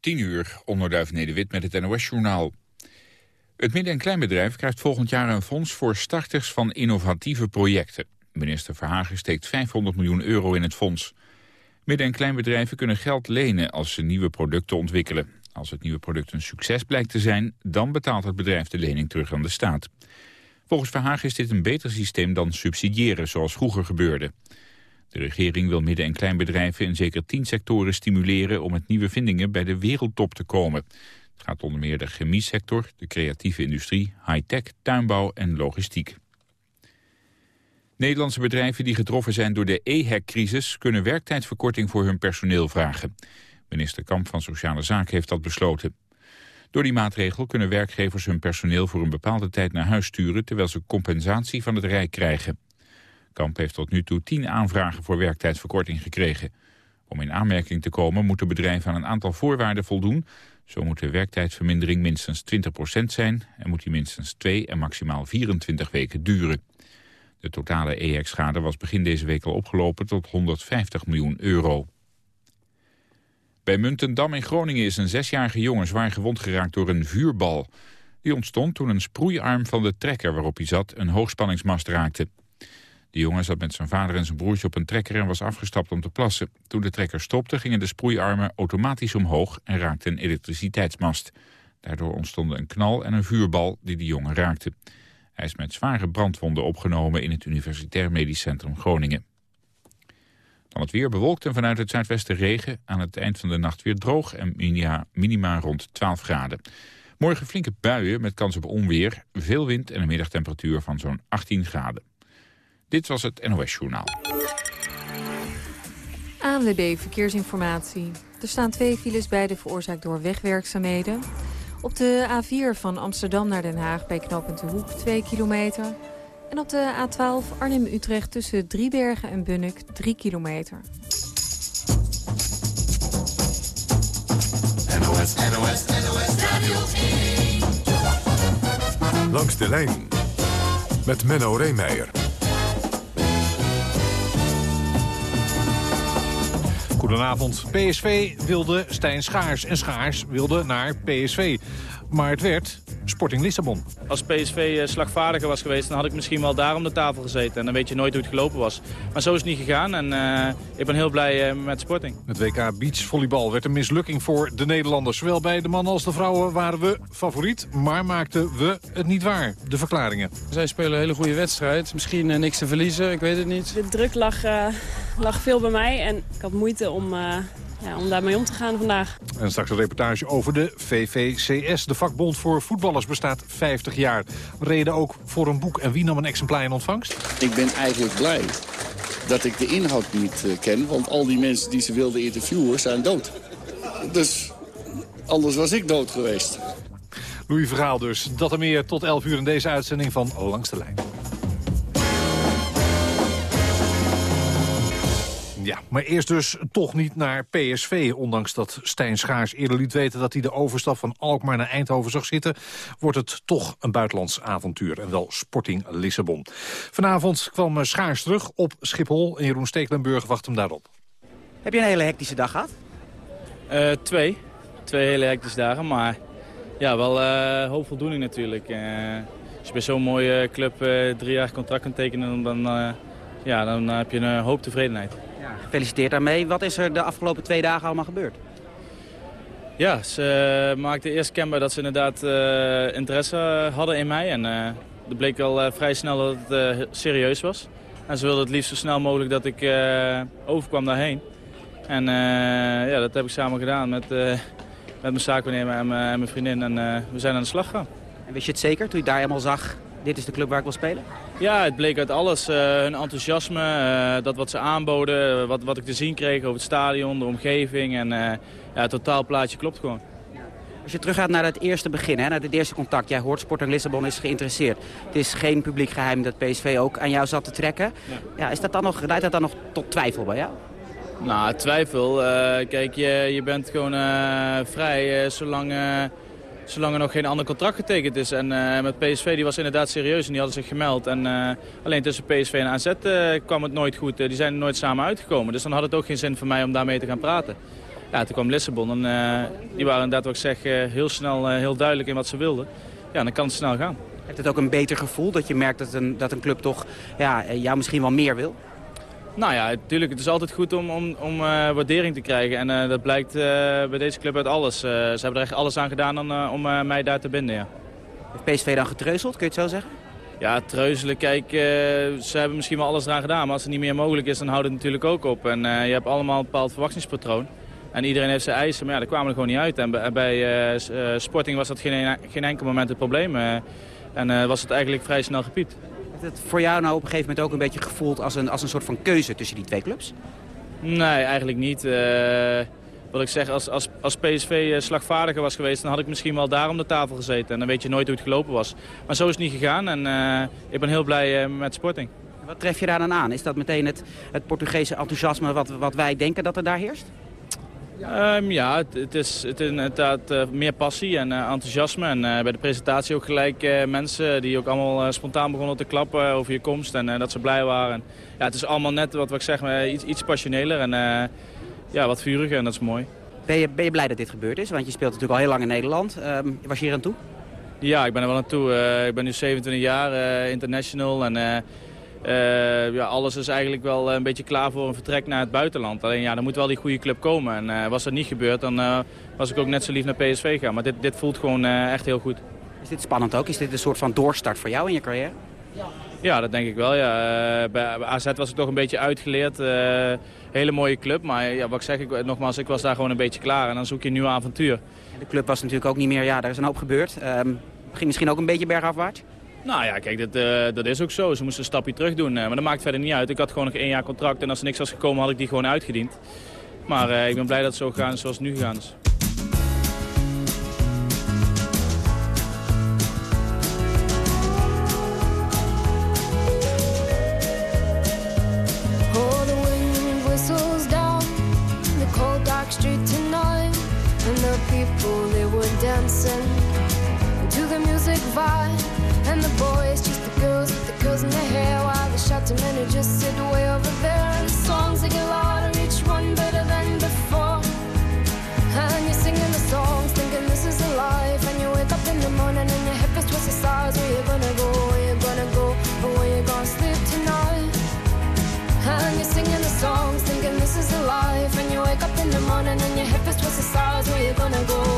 10 uur, onderduif Nederwit met het NOS-journaal. Het midden- en kleinbedrijf krijgt volgend jaar een fonds voor starters van innovatieve projecten. Minister Verhagen steekt 500 miljoen euro in het fonds. Midden- en kleinbedrijven kunnen geld lenen als ze nieuwe producten ontwikkelen. Als het nieuwe product een succes blijkt te zijn, dan betaalt het bedrijf de lening terug aan de staat. Volgens Verhagen is dit een beter systeem dan subsidiëren zoals vroeger gebeurde. De regering wil midden- en kleinbedrijven in zeker tien sectoren stimuleren om met nieuwe vindingen bij de wereldtop te komen. Het gaat onder meer de chemiesector, de creatieve industrie, high-tech, tuinbouw en logistiek. Nederlandse bedrijven die getroffen zijn door de EHEC-crisis kunnen werktijdverkorting voor hun personeel vragen. Minister Kamp van Sociale Zaken heeft dat besloten. Door die maatregel kunnen werkgevers hun personeel voor een bepaalde tijd naar huis sturen... terwijl ze compensatie van het Rijk krijgen. Kamp heeft tot nu toe tien aanvragen voor werktijdverkorting gekregen. Om in aanmerking te komen moeten bedrijven aan een aantal voorwaarden voldoen. Zo moet de werktijdvermindering minstens 20% zijn... en moet die minstens 2 en maximaal 24 weken duren. De totale EX-schade was begin deze week al opgelopen tot 150 miljoen euro. Bij Muntendam in Groningen is een zesjarige jongen zwaar gewond geraakt door een vuurbal. Die ontstond toen een sproeiarm van de trekker waarop hij zat een hoogspanningsmast raakte. De jongen zat met zijn vader en zijn broertje op een trekker en was afgestapt om te plassen. Toen de trekker stopte gingen de sproeiarmen automatisch omhoog en raakten een elektriciteitsmast. Daardoor ontstonden een knal en een vuurbal die de jongen raakte. Hij is met zware brandwonden opgenomen in het Universitair Medisch Centrum Groningen. Dan het weer bewolkt en vanuit het zuidwesten regen. Aan het eind van de nacht weer droog en minima, rond 12 graden. Morgen flinke buien met kans op onweer, veel wind en een middagtemperatuur van zo'n 18 graden. Dit was het NOS Journaal. ANWB Verkeersinformatie. Er staan twee files bij de veroorzaakt door wegwerkzaamheden. Op de A4 van Amsterdam naar Den Haag bij knooppunt De Hoek 2 kilometer. En op de A12 Arnhem-Utrecht tussen Driebergen en Bunnik 3 kilometer. NOS, NOS, NOS Radio 1. Langs de lijn met Menno Reemeijer. Goedenavond. PSV wilde Stijn Schaars en Schaars wilde naar PSV. Maar het werd Sporting Lissabon. Als PSV eh, slagvaardiger was geweest, dan had ik misschien wel daar om de tafel gezeten. En dan weet je nooit hoe het gelopen was. Maar zo is het niet gegaan en uh, ik ben heel blij uh, met Sporting. Het WK Beachvolleybal werd een mislukking voor de Nederlanders. Zowel bij de mannen als de vrouwen waren we favoriet, maar maakten we het niet waar. De verklaringen. Zij spelen een hele goede wedstrijd. Misschien uh, niks te verliezen, ik weet het niet. De druk lag, lag veel bij mij en ik had moeite om ja, om daarmee om te gaan vandaag. En straks een reportage over de VVCS. De vakbond voor voetballers bestaat 50 jaar. Reden ook voor een boek. En wie nam een exemplaar in ontvangst? Ik ben eigenlijk blij dat ik de inhoud niet uh, ken. Want al die mensen die ze wilden interviewen zijn dood. Dus anders was ik dood geweest. Louis Verhaal dus. Dat en meer tot 11 uur in deze uitzending van Langs de Lijn. Ja, maar eerst dus toch niet naar PSV. Ondanks dat Stijn Schaars eerder liet weten dat hij de overstap van Alkmaar naar Eindhoven zag zitten... wordt het toch een buitenlands avontuur en wel Sporting Lissabon. Vanavond kwam Schaars terug op Schiphol en Jeroen Stekelenburg wacht hem daarop. Heb je een hele hectische dag gehad? Uh, twee. Twee hele hectische dagen, maar ja, wel uh, hoop voldoening natuurlijk. Uh, als je bij zo'n mooie club drie jaar contract kunt tekenen, dan, ja, dan heb je een hoop tevredenheid. Gefeliciteerd daarmee. Wat is er de afgelopen twee dagen allemaal gebeurd? Ja, ze uh, maakten eerst kenbaar dat ze inderdaad uh, interesse hadden in mij. En uh, het bleek al vrij snel dat het serieus was. En ze wilden het liefst zo snel mogelijk dat ik overkwam daarheen. En ja, dat heb ik samen gedaan met, met mijn zaakwaarnemer en, en mijn vriendin. En we zijn aan de slag gegaan. En wist je het zeker toen je daar helemaal zag dit is de club waar ik wil spelen? Ja, het bleek uit alles. Uh, hun enthousiasme, uh, dat wat ze aanboden, wat, wat ik te zien kreeg over het stadion, de omgeving. En uh, ja, het totaalplaatje klopt gewoon. Als je teruggaat naar het eerste begin, hè, naar het eerste contact. Jij hoort Sporting Lissabon is geïnteresseerd. Het is geen publiek geheim dat PSV ook aan jou zat te trekken. Ja. ja is dat dan nog, leidt dat dan nog tot twijfel bij jou? Nou, twijfel. kijk, je, je bent gewoon vrij zolang zolang er nog geen ander contract getekend is. En uh, met PSV die was inderdaad serieus en die hadden zich gemeld. En uh, alleen tussen PSV en AZ uh, kwam het nooit goed. die zijn nooit samen uitgekomen. Dus dan had het ook geen zin voor mij om daarmee te gaan praten. ja, toen kwam Lissabon en die waren inderdaad, wat ik zeg, heel snel heel duidelijk in wat ze wilden. Ja, dan kan het snel gaan. Heeft het ook een beter gevoel dat je merkt dat een, dat een club toch ja, jou misschien wel meer wil? Nou ja, natuurlijk. Het is altijd goed om, om, om waardering te krijgen. En dat blijkt bij deze club uit alles. ze hebben er echt alles aan gedaan om, om mij daar te binden, ja. Heeft PSV dan getreuzeld, kun je het zo zeggen? Ja, treuzelen, kijk, ze hebben misschien wel alles eraan gedaan. Maar als het niet meer mogelijk is, dan houdt het natuurlijk ook op. En je hebt allemaal een bepaald verwachtingspatroon. En iedereen heeft zijn eisen, maar ja, daar kwamen er gewoon niet uit. En bij Sporting was dat geen, geen enkel moment het probleem. en was het eigenlijk vrij snel gepiept. Heeft het voor jou nou op een gegeven moment ook een beetje gevoeld als een, als een soort van keuze tussen die twee clubs? Nee, eigenlijk niet wat ik zeg, als, als, als PSV eh, slagvaardiger was geweest... dan had ik misschien wel daar om de tafel gezeten. En dan weet je nooit hoe het gelopen was. Maar zo is het niet gegaan en uh, ik ben heel blij uh, met Sporting. Wat tref je daar dan aan? Is dat meteen het, het Portugese enthousiasme wat, wat wij denken dat er daar heerst? Um, ja, het, het, is, het is inderdaad uh, meer passie en uh, enthousiasme. En uh, bij de presentatie ook gelijk mensen die ook allemaal spontaan begonnen te klappen over je komst. En dat ze blij waren. ja, het is allemaal net wat, wat ik zeg, iets, iets passioneler. En ja, wat vuriger en dat is mooi. Ben je, ben je blij dat dit gebeurd is? Want je speelt natuurlijk al heel lang in Nederland. Um, was je hier aan toe? Ja, ik ben er wel aan toe. Ik ben nu 27 jaar, international. En uh, ja, alles is eigenlijk wel een beetje klaar voor een vertrek naar het buitenland. Alleen ja, er moet wel die goede club komen. En was dat niet gebeurd, dan was ik ook net zo lief naar PSV gaan. Maar dit, dit voelt gewoon echt heel goed. Is dit spannend ook? Is dit een soort van doorstart voor jou in je carrière? Ja. Ja, dat denk ik wel. Ja. bij AZ was ik toch een beetje uitgeleerd hele mooie club. Maar ja, wat ik zeg, ik, nogmaals, ik was daar gewoon een beetje klaar. En dan zoek je een nieuw avontuur. De club was natuurlijk ook niet meer, ja, daar is een hoop gebeurd. Um, ging misschien ook een beetje bergafwaarts? Nou ja, kijk, dat, eh, dat is ook zo. Ze moesten een stapje terug doen. Eh, maar dat maakt verder niet uit. Ik had gewoon nog één jaar contract en als er niks was gekomen had ik die gewoon uitgediend. Maar eh, ik ben blij dat het zo gaat, zoals het nu gaat. is. People, they were dancing to the music vibe and the boys, just the girls with the girls in their hair, while the shouting men just sit way over there. And the songs they get louder, each one better than before. And you're singing the songs, thinking this is a life. And you wake up in the morning and your hip is twisted sides. Where you gonna go? Where you gonna go? Or where you gonna sleep tonight? And you're singing the songs, thinking this is a life. And you wake up in the morning and your hip is twisted sides. Where you gonna go?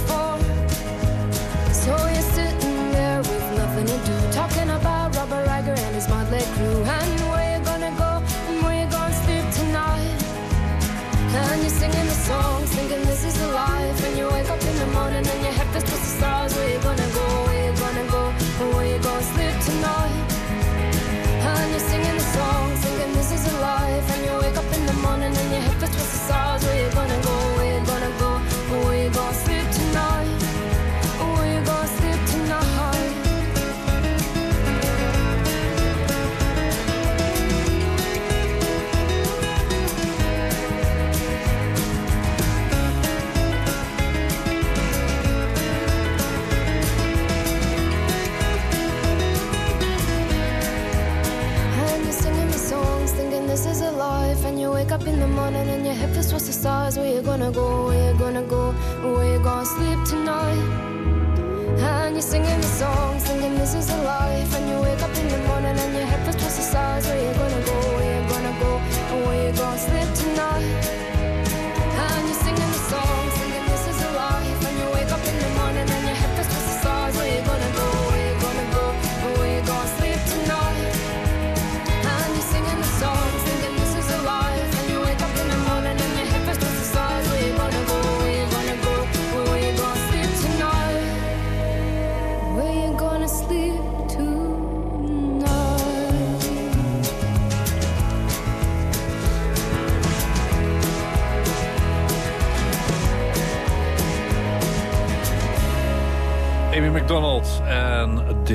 stars, we're gonna go, we're gonna go, we're gonna sleep tonight. And you're singing the song, singing this is a life, and you wake up.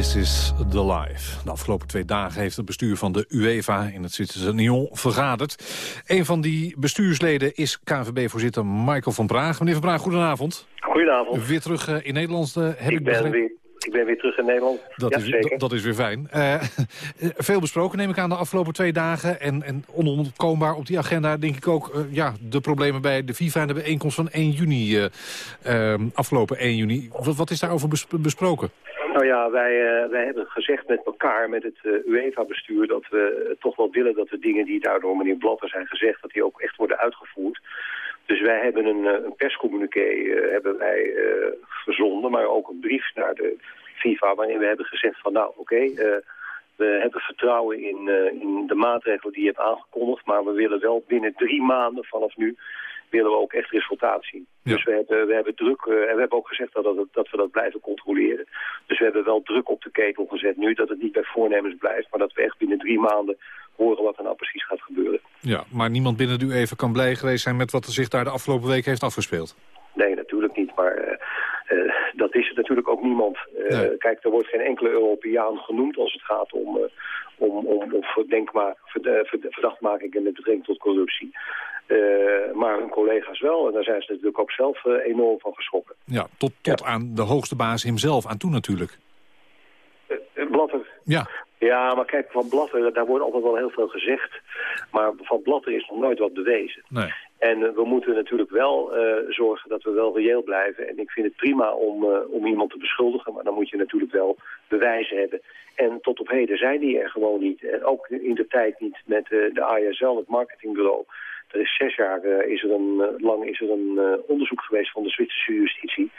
This is the life. De afgelopen twee dagen heeft het bestuur van de UEFA in het Citizen Lyon vergaderd. Een van die bestuursleden is KVB-voorzitter Michael van Praag. Meneer van Praag, goedenavond. Goedenavond. Weer terug eh, in Nederland, eh, heb ik, ik ben weer, Ik ben weer terug in Nederland. Dat, is, dat is weer fijn. Eh, veel besproken neem ik aan de afgelopen twee dagen. En, en onontkoombaar op die agenda denk ik ook ja, de problemen bij de FIFA en de bijeenkomst van 1 juni. Uh, afgelopen 1 juni. Wat, wat is daarover besproken? Nou ja, wij, uh, wij hebben gezegd met elkaar, met het uh, UEFA-bestuur... dat we toch wel willen dat de dingen die daar door meneer Blatter zijn gezegd... dat die ook echt worden uitgevoerd. Dus wij hebben een, een perscommuniqué hebben wij verzonden, maar ook een brief naar de FIFA... waarin we hebben gezegd van nou, oké, we hebben vertrouwen in, in de maatregelen die je hebt aangekondigd... maar we willen wel binnen drie maanden vanaf nu willen we ook echt resultaat zien. Ja. Dus we hebben, we hebben druk, uh, en we hebben ook gezegd dat, dat, dat we dat blijven controleren. Dus we hebben wel druk op de ketel gezet nu, dat het niet bij voornemens blijft, maar dat we echt binnen drie maanden horen wat er nou precies gaat gebeuren. Ja, maar niemand binnen u even kan blij geweest zijn met wat er zich daar de afgelopen week heeft afgespeeld? Nee, natuurlijk niet, maar uh, uh, dat is het natuurlijk ook niemand. Nee. Kijk, er wordt geen enkele Europeaan genoemd als het gaat om, om, om, om verdachtmaking en met betrekking tot corruptie. Uh, maar hun collega's wel. En daar zijn ze natuurlijk ook zelf uh, enorm van geschrokken. Ja, tot, tot ja. aan de hoogste baas hemzelf aan toe natuurlijk. Uh, Blatter. Ja. Ja, maar kijk, van Blatter, daar wordt altijd wel heel veel gezegd. Maar van Blatter is nog nooit wat bewezen. Nee. En we moeten natuurlijk wel zorgen dat we wel reëel blijven. En ik vind het prima om, om iemand te beschuldigen. Maar dan moet je natuurlijk wel bewijzen hebben. En tot op heden zijn die er gewoon niet. En ook in de tijd niet met de ISL, het marketingbureau. Er is zes jaar uh, is er een, uh, lang is er een uh, onderzoek geweest van de Zwitserse justitie.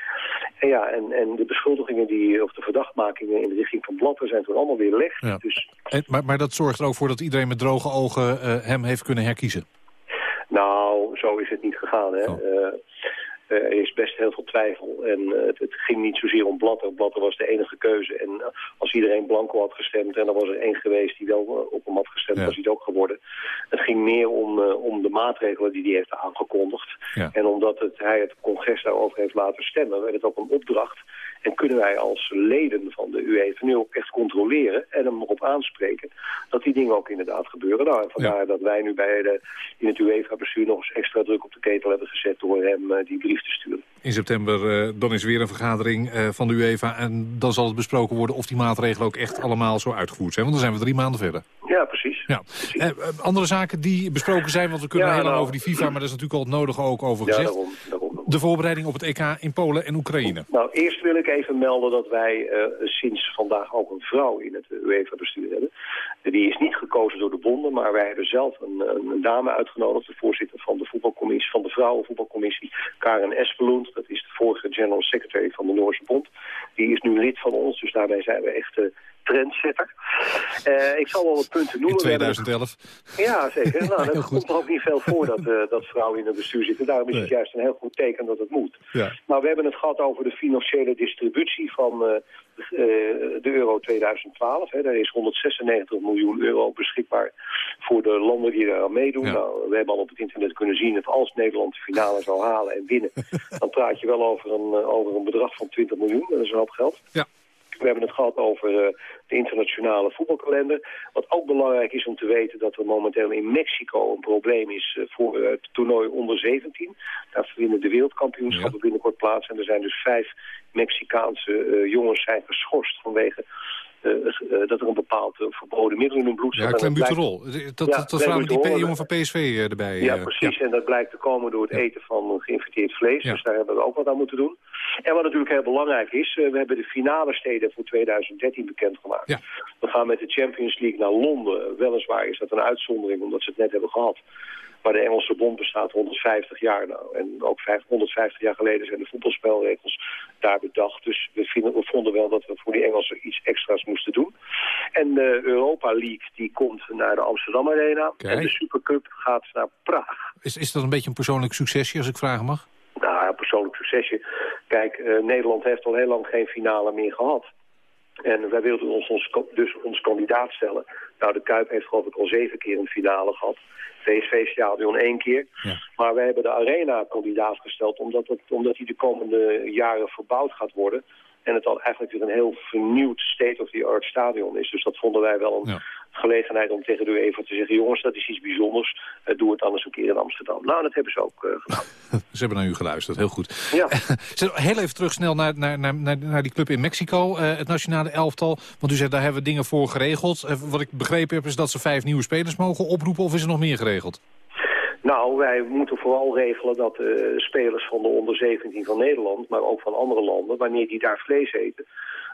En ja, en, en de beschuldigingen die, of de verdachtmakingen in de richting van Blatter zijn toen allemaal weer weg. Ja. Dus... En, maar, maar dat zorgt er ook voor dat iedereen met droge ogen hem heeft kunnen herkiezen? Nou, zo is het niet gegaan. Hè. Oh. Er is best heel veel twijfel. En uh, het, het, ging niet zozeer om Blatter. Blatter was de enige keuze. En uh, als iedereen blanco had gestemd en er was er één geweest die wel op hem had gestemd, ja. was hij het ook geworden. Het ging meer om, om de maatregelen die hij heeft aangekondigd. Ja. En omdat het, hij het congres daarover heeft laten stemmen, werd het ook een opdracht. En kunnen wij als leden van de UEFA nu ook echt controleren en hem erop aanspreken dat die dingen ook inderdaad gebeuren. Nou, en vandaar ja. dat wij nu bij de, in het UEFA-bestuur nog eens extra druk op de ketel hebben gezet door hem die brief te sturen. In september uh, dan is weer een vergadering uh, van de UEFA en dan zal het besproken worden of die maatregelen ook echt allemaal zo uitgevoerd zijn. Want dan zijn we drie maanden verder. Ja, precies. Ja. precies. andere zaken die besproken zijn, want we kunnen ja, heel lang nou, over die FIFA, maar daar is natuurlijk al het nodige ook over gezegd. Ja, daarom, daarom, daarom. De voorbereiding op het EK in Polen en Oekraïne. Nou, eerst wil ik even melden dat wij uh, sinds vandaag ook een vrouw in het UEFA-bestuur hebben. Die is niet gekozen door de bonden, maar wij hebben zelf een, een dame uitgenodigd, de voorzitter van de voetbalcommissie, van de vrouwenvoetbalcommissie, Karen Espelund. Dat is de vorige general secretary van de Noorse Bond. Die is nu lid van ons, dus daarmee zijn we echt uh, trendsetter. Uh, ik zal wel wat punten noemen. In 2011? Ja, zeker. Nou, dat komt er ook niet veel voor dat, uh, dat vrouwen in het bestuur zitten. Daarom is nee. het juist een heel goed teken dat het moet. Ja. Nou, we hebben het gehad over de financiële distributie van uh, de euro 2012. Hè. Daar is 196 miljoen euro beschikbaar voor de landen die daar aan meedoen. Ja. Nou, we hebben al op het internet kunnen zien dat als Nederland de finale zou halen en winnen... dan praat je wel over een, over een bedrag van 20 miljoen. Dat is een hoop geld. Ja. We hebben het gehad over uh, de internationale voetbalkalender. Wat ook belangrijk is om te weten dat er momenteel in Mexico een probleem is uh, voor uh, het toernooi onder 17. Daar vinden de wereldkampioenschappen ja. binnenkort plaats. En er zijn dus vijf Mexicaanse jongens zijn geschorst vanwege dat er een bepaald uh, verboden middel in hun bloed zit. Ja, klembuterol. Dat, ja, dat die jongen van PSV erbij. Ja, precies. Ja. En dat blijkt te komen door het ja. eten van geïnfecteerd vlees. Dus daar hebben we ook wat aan moeten doen. En wat natuurlijk heel belangrijk is, we hebben de finale steden voor 2013 bekendgemaakt. Ja. We gaan met de Champions League naar Londen. Weliswaar is dat een uitzondering, omdat ze het net hebben gehad. Maar de Engelse bond bestaat 150 jaar nou. En ook 150 jaar geleden zijn de voetbalspelregels daar bedacht. Dus we, vinden, we vonden wel dat we voor die Engelsen iets extra's moesten doen. En de Europa League die komt naar de Amsterdam Arena. Kijk. En de Supercup gaat naar Praag. Is, is dat een beetje een persoonlijk succesje, als ik vragen mag? Nou ja, persoonlijk succesje. Kijk, uh, Nederland heeft al heel lang geen finale meer gehad. En wij wilden ons, ons dus ons kandidaat stellen. Nou, de Kuip heeft geloof ik al zeven keer een finale gehad. PSV-stadion één keer. Ja. Maar wij hebben de Arena kandidaat gesteld omdat, het, omdat die de komende jaren verbouwd gaat worden. En het dan eigenlijk weer een heel vernieuwd state-of-the-art stadion is. Dus dat vonden wij wel een gelegenheid om tegen de UEFA te zeggen... jongens, dat is iets bijzonders, uh, doe het anders een keer in Amsterdam. Nou, dat hebben ze ook uh, gedaan. ze hebben naar u geluisterd, heel goed. Ja. heel even terug snel naar, naar, naar, naar die club in Mexico, uh, het nationale elftal. Want u zegt, daar hebben we dingen voor geregeld. wat ik begrepen heb, is dat ze vijf nieuwe spelers mogen oproepen... of is er nog meer geregeld? Nou, wij moeten vooral regelen dat de spelers van de onder 17 van Nederland... maar ook van andere landen, wanneer die daar vlees eten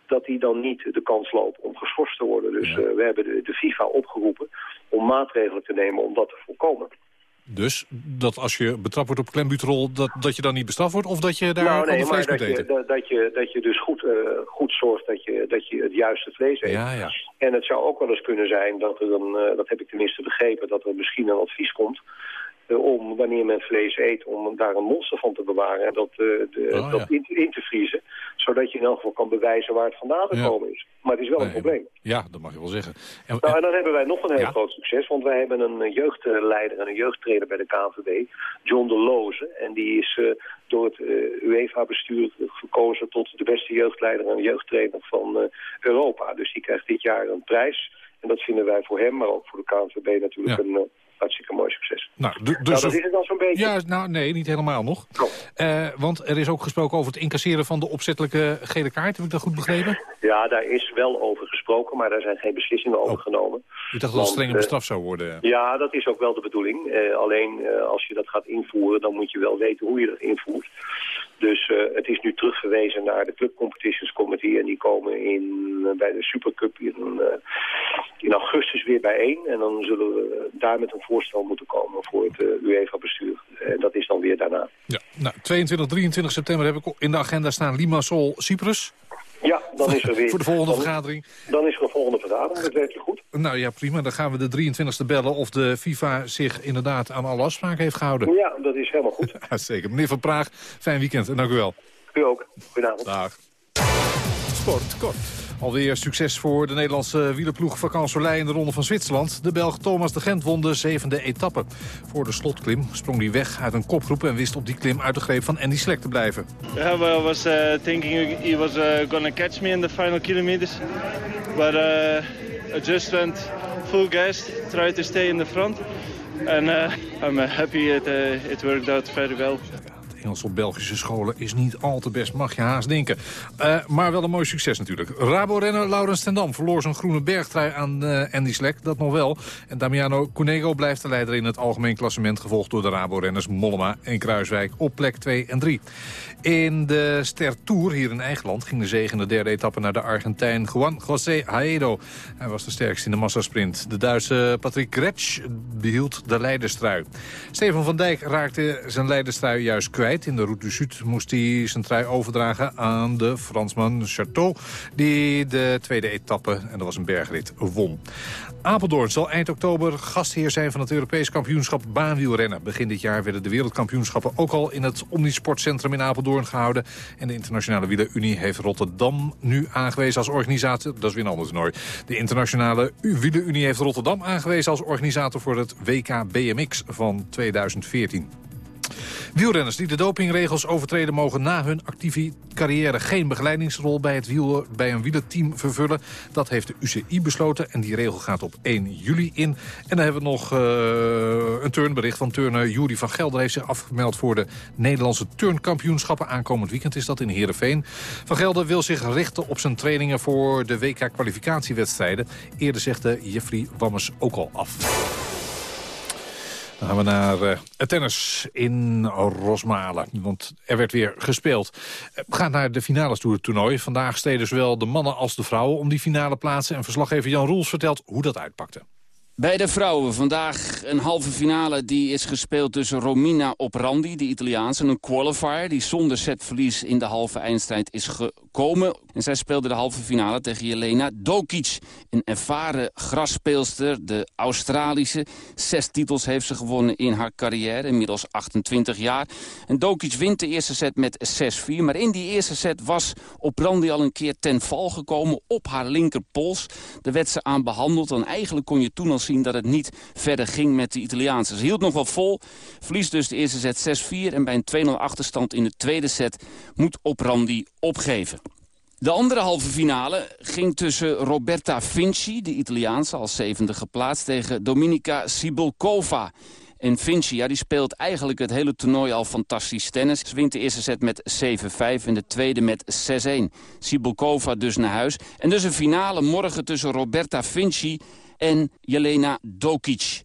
dat die dan niet de kans lopen om geschorst te worden. Dus uh, we hebben de, de, FIFA opgeroepen om maatregelen te nemen om dat te voorkomen. Dus dat als je betrapt wordt op klembuterol, dat, dat je dan niet bestraft wordt? Of dat je daar nou, nee, vlees moet eten? Dat, dat, je, dat je dus goed, uh, goed zorgt dat je, dat je het juiste vlees eet. Ja, ja. En het zou ook wel eens kunnen zijn dat er een, uh, dat heb ik tenminste begrepen, dat er misschien een advies komt om, wanneer men vlees eet, om daar een monster van te bewaren en dat, de, oh, dat ja. in, in, te vriezen. Zodat je in elk geval kan bewijzen waar het vandaan gekomen is. Maar het is wel een probleem. Ja, dat mag je wel zeggen. En, Nou, en dan hebben wij nog een heel Ja. groot succes, want wij hebben een eh, jeugdleider en een jeugdtrainer bij de KNVB, John de Loze. En die is eh, door het eh, UEFA-bestuur gekozen tot de beste jeugdleider en jeugdtrainer van eh, Europa. Dus die krijgt dit jaar een prijs. En dat vinden wij voor hem, maar ook voor de KNVB natuurlijk Ja. een eh, hartstikke mooi succes. nou, nou, dus dat is het dan zo'n beetje. Ja, nou nee, niet helemaal nog. Oh. Eh, want er is ook gesproken over het incasseren van de opzettelijke gele kaart. Heb ik dat goed begrepen? Ja, daar is wel over gesproken, maar daar zijn geen beslissingen over Oh. genomen. Ik dacht dat het strenger eh, bestraft zou worden. Ja, dat is ook wel de bedoeling. Eh, alleen als je dat gaat invoeren, dan moet je wel weten hoe je dat invoert. Dus eh, het is nu terugverwezen naar de Club Competitions Committee. En die komen in, eh, bij de Supercup in, eh, in augustus weer bijeen. En dan zullen we daar met een voorstel moeten komen voor het UEFA-bestuur. En dat is dan weer daarna. Ja. Nou, 22, 23 september heb ik in de agenda staan Limassol, Cyprus. Dan is er weer... Voor de volgende dan, vergadering. dan is er een volgende vergadering. Dat werkt goed. Nou ja, prima. Dan gaan we de 23e bellen of de FIFA zich inderdaad aan alle afspraken heeft gehouden. Ja, dat is helemaal goed. Zeker. Meneer Van Praag, fijn weekend en dank u wel. U ook. Goedenavond. Dag. Sport, kort. Alweer succes voor de Nederlandse wielerploeg Vakant Soleil in de Ronde van Zwitserland. De Belg Thomas de Gent won de zevende etappe. Voor de slotklim sprong hij weg uit een kopgroep en wist op die klim uit de greep van Andy Slek te blijven. Yeah, well, I was uh, thinking he was uh, gonna catch me in the final kilometers, but uh, I just went full gas, tried to stay in the front, and uh, I'm uh, happy it, uh, it worked out very well. Engels op Belgische scholen is niet al te best, mag je haast denken. Eh, maar wel een mooi succes natuurlijk. Rabo-renner Laurens ten Dam verloor zijn groene bergtrui aan eh, Andy Slek, dat nog wel. En Damiano Cunego blijft de leider in het algemeen klassement... gevolgd door de Rabo-renners Mollema en Kruiswijk op plek 2 en 3. In de Ster Tour hier in eigen land ging de zege in de derde etappe naar de Argentijn Juan José Haedo. Hij was de sterkste in de massasprint. De Duitse Patrick Gretsch behield de leiderstrui. Steven van Dijk raakte zijn leiderstrui juist kwijt. In de Route du Sud moest hij zijn trui overdragen aan de Fransman Chateau... die de tweede etappe, en dat was een bergrit, won. Apeldoorn zal eind oktober gastheer zijn van het Europees kampioenschap baanwielrennen. Begin dit jaar werden de wereldkampioenschappen ook al in het Omnisportcentrum in Apeldoorn gehouden. En de Internationale Wielerunie heeft Rotterdam nu aangewezen als organisator. Dat is weer een ander toernooi. De Internationale Wielerunie heeft Rotterdam aangewezen als organisator voor het WK BMX van 2014. Wielrenners die de dopingregels overtreden mogen na hun actieve carrière geen begeleidingsrol bij, het wiel, bij een wielerteam vervullen. Dat heeft de UCI besloten en die regel gaat op 1 juli in. En dan hebben we nog uh, een turnbericht van turner Jury van Gelder heeft zich afgemeld voor de Nederlandse turnkampioenschappen. Aankomend weekend is dat in Heerenveen. Van Gelder wil zich richten op zijn trainingen voor de WK-kwalificatiewedstrijden. Eerder zegde Jeffrey Wammers ook al af. Dan gaan we naar uh, het tennis in Rosmalen. Want er werd weer gespeeld. We gaan naar de finales toe het toernooi. Vandaag steden zowel de mannen als de vrouwen om die finale plaatsen. En verslaggever Jan Roels vertelt hoe dat uitpakte. Bij de vrouwen vandaag een halve finale die is gespeeld tussen Romina Oprandi, de Italiaanse, een qualifier die zonder setverlies in de halve eindstrijd is gekomen. En zij speelde de halve finale tegen Jelena Dokic, een ervaren grasspeelster, de Australische. Zes titels heeft ze gewonnen in haar carrière, inmiddels 28 jaar. En Dokic wint de eerste set met 6-4, maar in die eerste set was Oprandi al een keer ten val gekomen op haar linkerpols. Daar werd ze aan behandeld en eigenlijk kon je toen al zien dat het niet verder ging met de Italiaanse. Ze hield nog wel vol, verliest dus de eerste set 6-4... en bij een 2-0 achterstand in de tweede set moet Oprandi opgeven. De andere halve finale ging tussen Roberta Vinci, de Italiaanse als zevende geplaatst... tegen Dominika Sibulkova. En Vinci ja, die speelt eigenlijk het hele toernooi al fantastisch tennis. Ze wint de eerste set met 7-5 en de tweede met 6-1. Sibulkova dus naar huis. En dus een finale morgen tussen Roberta Vinci en Jelena Dokic.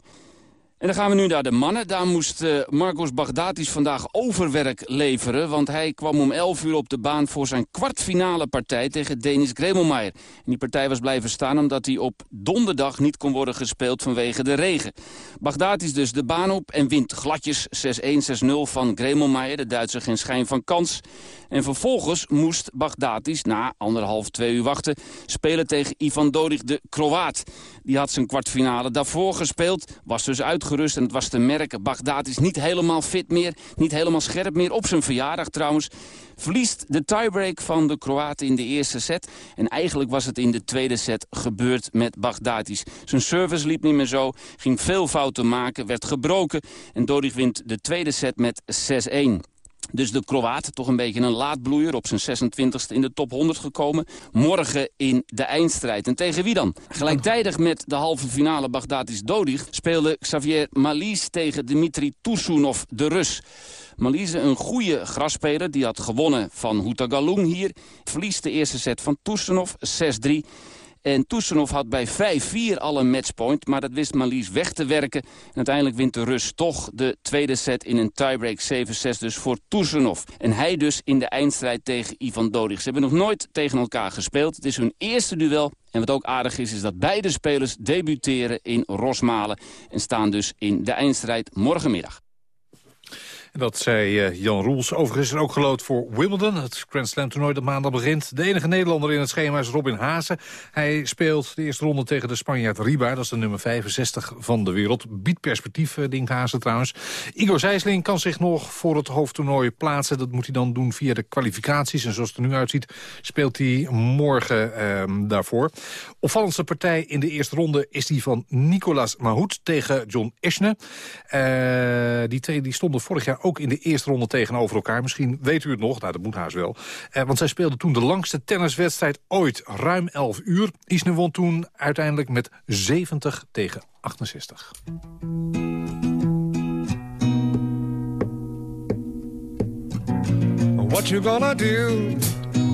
En dan gaan we nu naar de mannen. Daar moest uh, Marcos Baghdatis vandaag overwerk leveren... want hij kwam om 11 uur op de baan voor zijn kwartfinale partij... tegen Denis Gremelmaier. Die partij was blijven staan omdat hij op donderdag niet kon worden gespeeld vanwege de regen. Baghdatis dus de baan op en wint gladjes 6-1, 6-0 van Gremelmaier. De Duitser geen schijn van kans. En vervolgens moest Baghdatis na anderhalf, twee uur wachten... spelen tegen Ivan Dodig, de Kroaat. Die had zijn kwartfinale daarvoor gespeeld, was dus uitgerust... en het was te merken, Baghdatis niet helemaal fit meer... niet helemaal scherp meer, op zijn verjaardag trouwens... verliest de tiebreak van de Kroaten in de eerste set. En eigenlijk was het in de tweede set gebeurd met Baghdatis. Zijn service liep niet meer zo, ging veel fouten maken, werd gebroken... en Dodig wint de tweede set met 6-1. Dus de Kroaat, toch een beetje een laadbloeier, op zijn 26e in de top 100 gekomen. Morgen in de eindstrijd. En tegen wie dan? Gelijktijdig met de halve finale Baghdadis Dodig speelde Xavier Malise tegen Dmitri Tusunov, de Rus. Malise, een goede grasspeler, die had gewonnen van Hutagalung hier. Verliest de eerste set van Tusunov, 6-3. En Tusenov had bij 5-4 al een matchpoint, maar dat wist Malies weg te werken. En uiteindelijk wint de Rus toch de tweede set in een tiebreak 7-6 dus voor Tusenov. En hij dus in de eindstrijd tegen Ivan Dodig. Ze hebben nog nooit tegen elkaar gespeeld. Het is hun eerste duel. En wat ook aardig is, is dat beide spelers debuteren in Rosmalen. En staan dus in de eindstrijd morgenmiddag. Dat zei uh, Jan Roels. Overigens is er ook gelood voor Wimbledon, het Grand Slam toernooi dat maandag begint. De enige Nederlander in het schema is Robin Haase. Hij speelt de eerste ronde tegen de Spanjaard Riba. Dat is de nummer 65 van de wereld. Biedt perspectief, uh, Dink Haase trouwens. Igor Zijsling kan zich nog voor het hoofdtoernooi plaatsen. Dat moet hij dan doen via de kwalificaties. En zoals het er nu uitziet speelt hij morgen uh, daarvoor. Opvallendste partij in de eerste ronde is die van Nicolas Mahut tegen John Eschne. Uh, die twee die stonden vorig jaar ook in de eerste ronde tegenover elkaar. Misschien weet u het nog, nou dat moet haast wel. Eh, want zij speelden toen de langste tenniswedstrijd ooit, ruim 11 uur. Isne won toen uiteindelijk met 70 tegen 68. What you gonna do?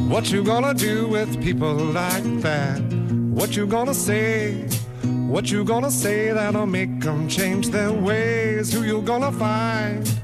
What you gonna do with people like that? What you gonna say? What you gonna say that'll make them change their ways? Who you gonna find?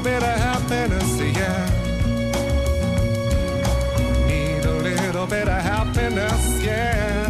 Little bit of happiness, yeah. Need a little bit of happiness, yeah.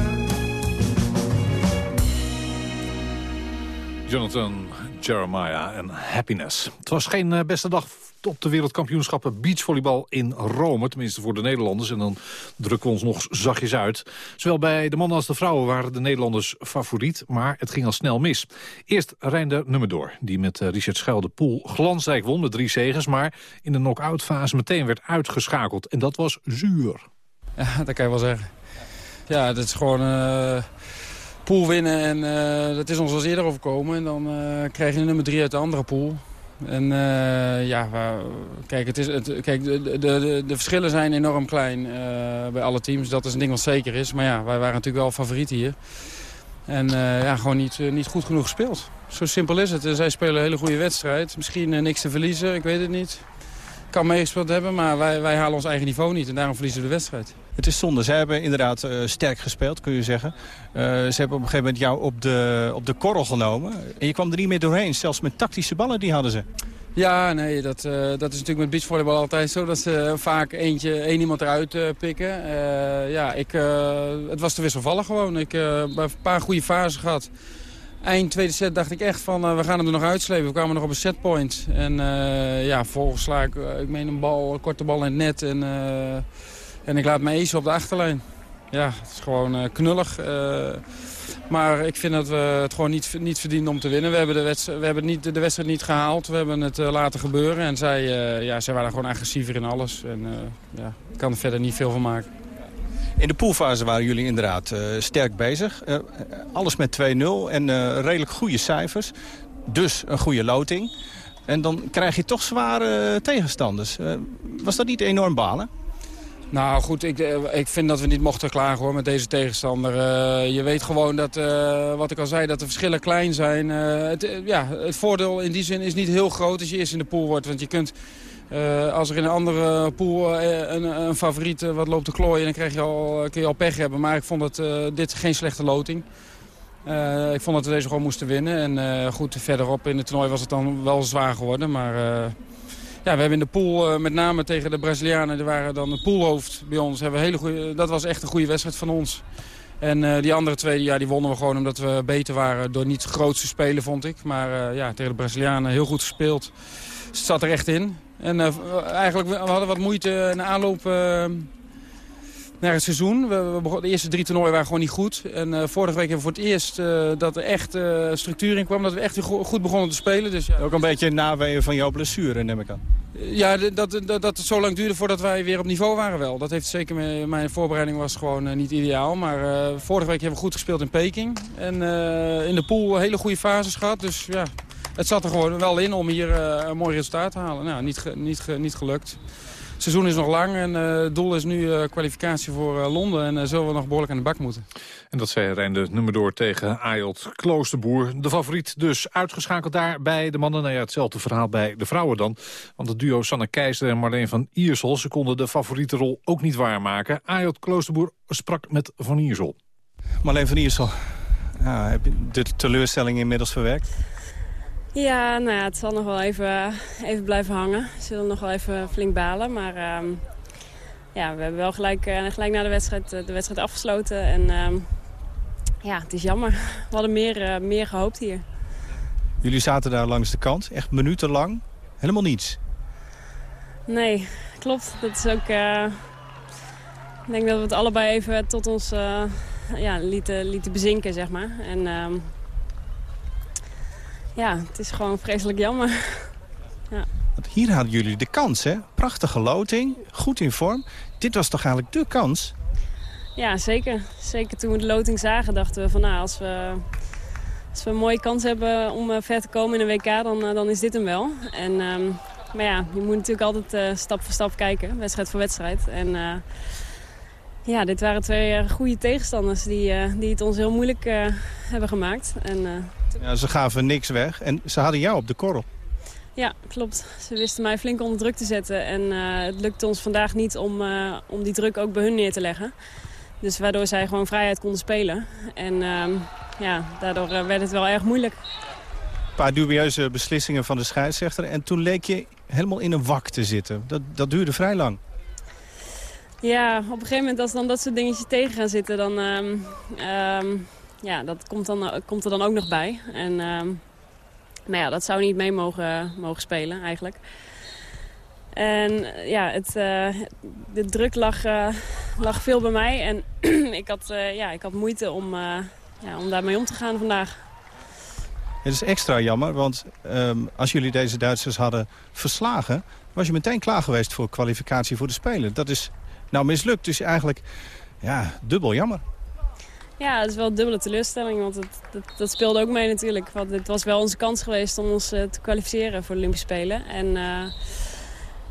Jonathan Jeremiah en Happiness. Het was geen eh, beste dag op de wereldkampioenschappen beachvolleybal in Rome. Tenminste voor de Nederlanders. En dan drukken we ons nog zachtjes uit. Zowel bij de mannen als de vrouwen waren de Nederlanders favoriet. Maar het ging al snel mis. Eerst Reinder Nummerdoor. Die met eh, Richard Schuil de Poel glansrijk won met drie zegens. Maar in de knock-out fase meteen werd uitgeschakeld. En dat was zuur. Ja, dat kan je wel zeggen. Ja, dat is gewoon... Uh pool winnen en uh, dat is ons al eerder overkomen. En dan krijg je nummer drie uit de andere pool. En uh, ja, kijk, het is, het, kijk de, de, de, verschillen zijn enorm klein bij alle teams. Dat is een ding wat zeker is. Maar ja, wij waren natuurlijk wel favoriet hier. En ja, gewoon niet, niet goed genoeg gespeeld. Zo simpel is het. zij spelen een hele goede wedstrijd. Misschien niks te verliezen, ik weet het niet. Kan meegespeeld hebben, maar wij, wij halen ons eigen niveau niet. En daarom verliezen we de wedstrijd. Het is zonde. Ze hebben inderdaad uh, sterk gespeeld, kun je zeggen. Uh, ze hebben op een gegeven moment jou op de, op de korrel genomen. En je kwam er niet meer doorheen. Zelfs met tactische ballen, die hadden ze. Ja, nee, dat, uh, dat is natuurlijk met beachvolleybal altijd zo. Dat ze vaak eentje, één iemand eruit pikken. ja, ik, het was te wisselvallig gewoon. Ik heb een paar goede fases gehad. Eind tweede set dacht ik echt van, we gaan hem er nog uitslepen. We kwamen nog op een setpoint. En ja, volgens sla ik, ik meen een bal, een korte bal in het net. En en ik laat me eens op de achterlijn. Ja, het is gewoon uh, knullig. Uh, maar ik vind dat we het gewoon niet, niet verdienen om te winnen. We hebben, de wedstrijd, we hebben niet, de wedstrijd niet gehaald. We hebben het uh, laten gebeuren. En zij, ja, zij waren gewoon agressiever in alles. En ja, ik kan er verder niet veel van maken. In de poolfase waren jullie inderdaad sterk bezig. alles met 2-0 en redelijk goede cijfers. Dus een goede loting. En dan krijg je toch zware tegenstanders. was dat niet enorm balen? Nou goed, ik, eh, ik vind dat we niet mochten klagen hoor, met deze tegenstander. Uh, je weet gewoon dat, uh, wat ik al zei, dat de verschillen klein zijn. Het, ja, het voordeel in die zin is niet heel groot als je eerst in de pool wordt. Want je kunt, als er in een andere pool een, een favoriet wat loopt te klooien... dan krijg je al, kun je al pech hebben. Maar ik vond het, dit geen slechte loting. ik vond dat we deze gewoon moesten winnen. En goed, verderop in het toernooi was het dan wel zwaar geworden. Maar ja, we hebben in de pool, uh, met name tegen de Brazilianen, die waren dan het poolhoofd bij ons. Hebben hele goede, dat was echt een goede wedstrijd van ons. En uh, die andere twee, ja, die wonnen we gewoon omdat we beter waren door niet groot te spelen, vond ik. Maar ja, tegen de Brazilianen heel goed gespeeld. Het zat er echt in. En eigenlijk, we hadden wat moeite in de aanloop naar het seizoen. We, we de eerste drie toernooien waren gewoon niet goed. En uh, vorige week hebben we voor het eerst uh, dat er echt uh, structuur in kwam. Dat we echt weer goed begonnen te spelen. Dus, ja. Ook een beetje naweeën van jouw blessure, neem ik aan. Ja, dat, dat, dat het zo lang duurde voordat wij weer op niveau waren wel. Dat heeft zeker mee, mijn voorbereiding was gewoon niet ideaal. Maar vorige week hebben we goed gespeeld in Peking. En in de pool hele goede fases gehad. Dus ja, het zat er gewoon wel in om hier een mooi resultaat te halen. Nou, niet, niet, niet gelukt. Het seizoen is nog lang en uh, het doel is nu uh, kwalificatie voor uh, Londen. En zullen we nog behoorlijk aan de bak moeten. En dat zei Rijn nummer door tegen Ayot Kloosterboer. De favoriet dus uitgeschakeld daar bij de mannen. Nou ja, hetzelfde verhaal bij de vrouwen dan. Want het duo Sanne Keizer en Marleen van Iersel... ze konden de favoriete rol ook niet waarmaken. Ayot Kloosterboer sprak met Van Iersel. Marleen van Iersel, ja, heb je de teleurstelling inmiddels verwerkt? Ja, nou ja, het zal nog wel even, even blijven hangen. Ze zullen nog wel even flink balen. Maar uh, ja, we hebben wel gelijk, uh, gelijk na de wedstrijd, uh, de wedstrijd afgesloten. En uh, ja, het is jammer. We hadden meer, eh, meer gehoopt hier. Jullie zaten daar langs de kant, echt minutenlang. Helemaal niets. Nee, klopt. Dat is ook... eh, ik denk dat we het allebei even tot ons eh, ja, lieten, lieten bezinken, zeg maar. En... ehm ja, het is gewoon vreselijk jammer. ja. Want hier hadden jullie de kans, hè? Prachtige loting, goed in vorm. Dit was toch eigenlijk de kans? Ja, zeker. Zeker toen we de loting zagen dachten we van... nou, als we, als we een mooie kans hebben om eh, ver te komen in een WK, dan, eh, dan is dit hem wel. En, um, maar ja, je moet natuurlijk altijd uh, stap voor stap kijken, wedstrijd voor wedstrijd. En uh, ja, dit waren twee goede tegenstanders die, die het ons heel moeilijk hebben gemaakt. En ja, ze gaven niks weg en ze hadden jou op de korrel. Ja, klopt. Ze wisten mij flink onder druk te zetten. En uh, het lukte ons vandaag niet om, uh, om die druk ook bij hun neer te leggen. Dus waardoor zij gewoon vrijheid konden spelen. En uh, ja, daardoor werd het wel erg moeilijk. Een paar dubieuze beslissingen van de scheidsrechter. En toen leek je helemaal in een wak te zitten. Dat, dat duurde vrij lang. Ja, op een gegeven moment als dan dat soort dingetjes tegen gaan zitten... dan, um, ja, dat komt, dan, komt er dan ook nog bij. En nou ja, dat zou niet mee mogen, mogen spelen eigenlijk. En ja, het, uh, de druk lag, lag veel bij mij. En ik, had, ja, ik had moeite om, ja, om daarmee om te gaan vandaag. Het is extra jammer, want um, als jullie deze Duitsers hadden verslagen... was je meteen klaar geweest voor kwalificatie voor de Spelen. Dat is nou mislukt, dus eigenlijk ja, dubbel jammer. Ja, het is wel een dubbele teleurstelling, want het, dat, speelde ook mee natuurlijk. Want het was wel onze kans geweest om ons uh, te kwalificeren voor de Olympische Spelen. En, uh,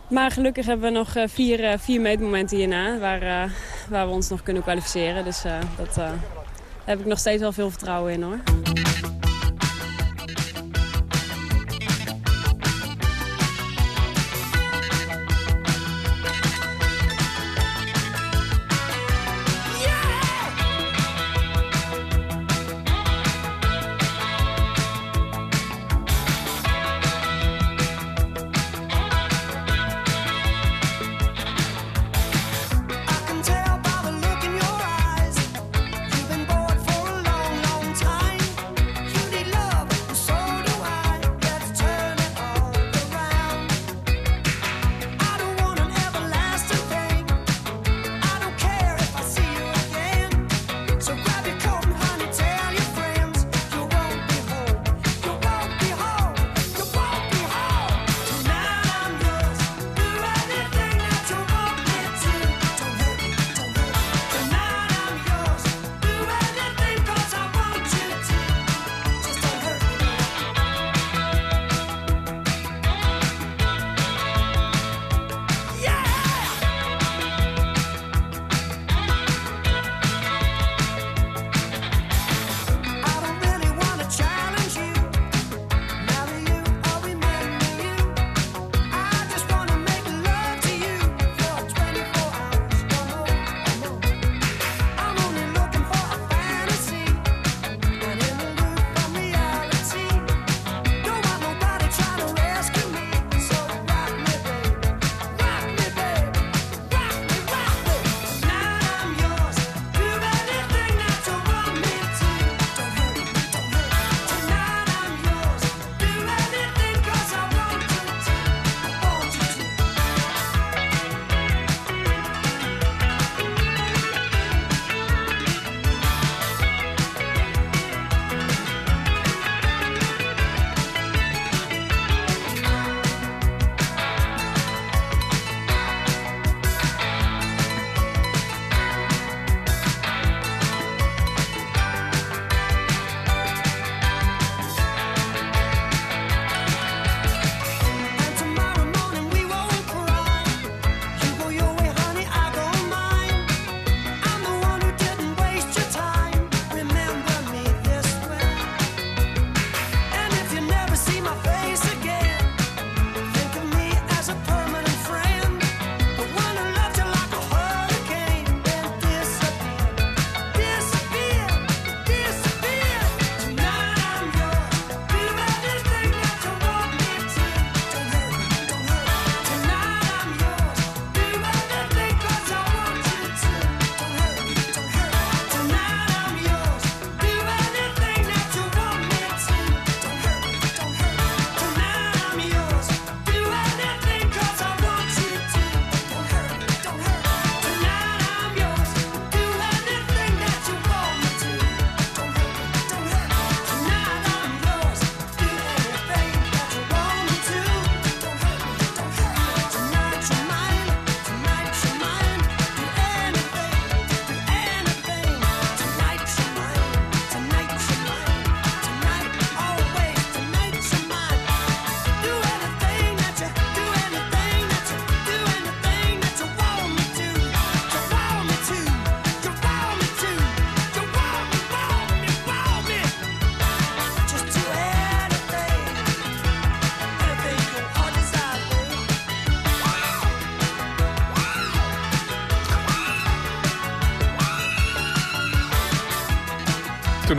maar gelukkig hebben we nog uh, vier, vier meetmomenten hierna waar, waar we ons nog kunnen kwalificeren. Dus dat, daar heb ik nog steeds wel veel vertrouwen in hoor.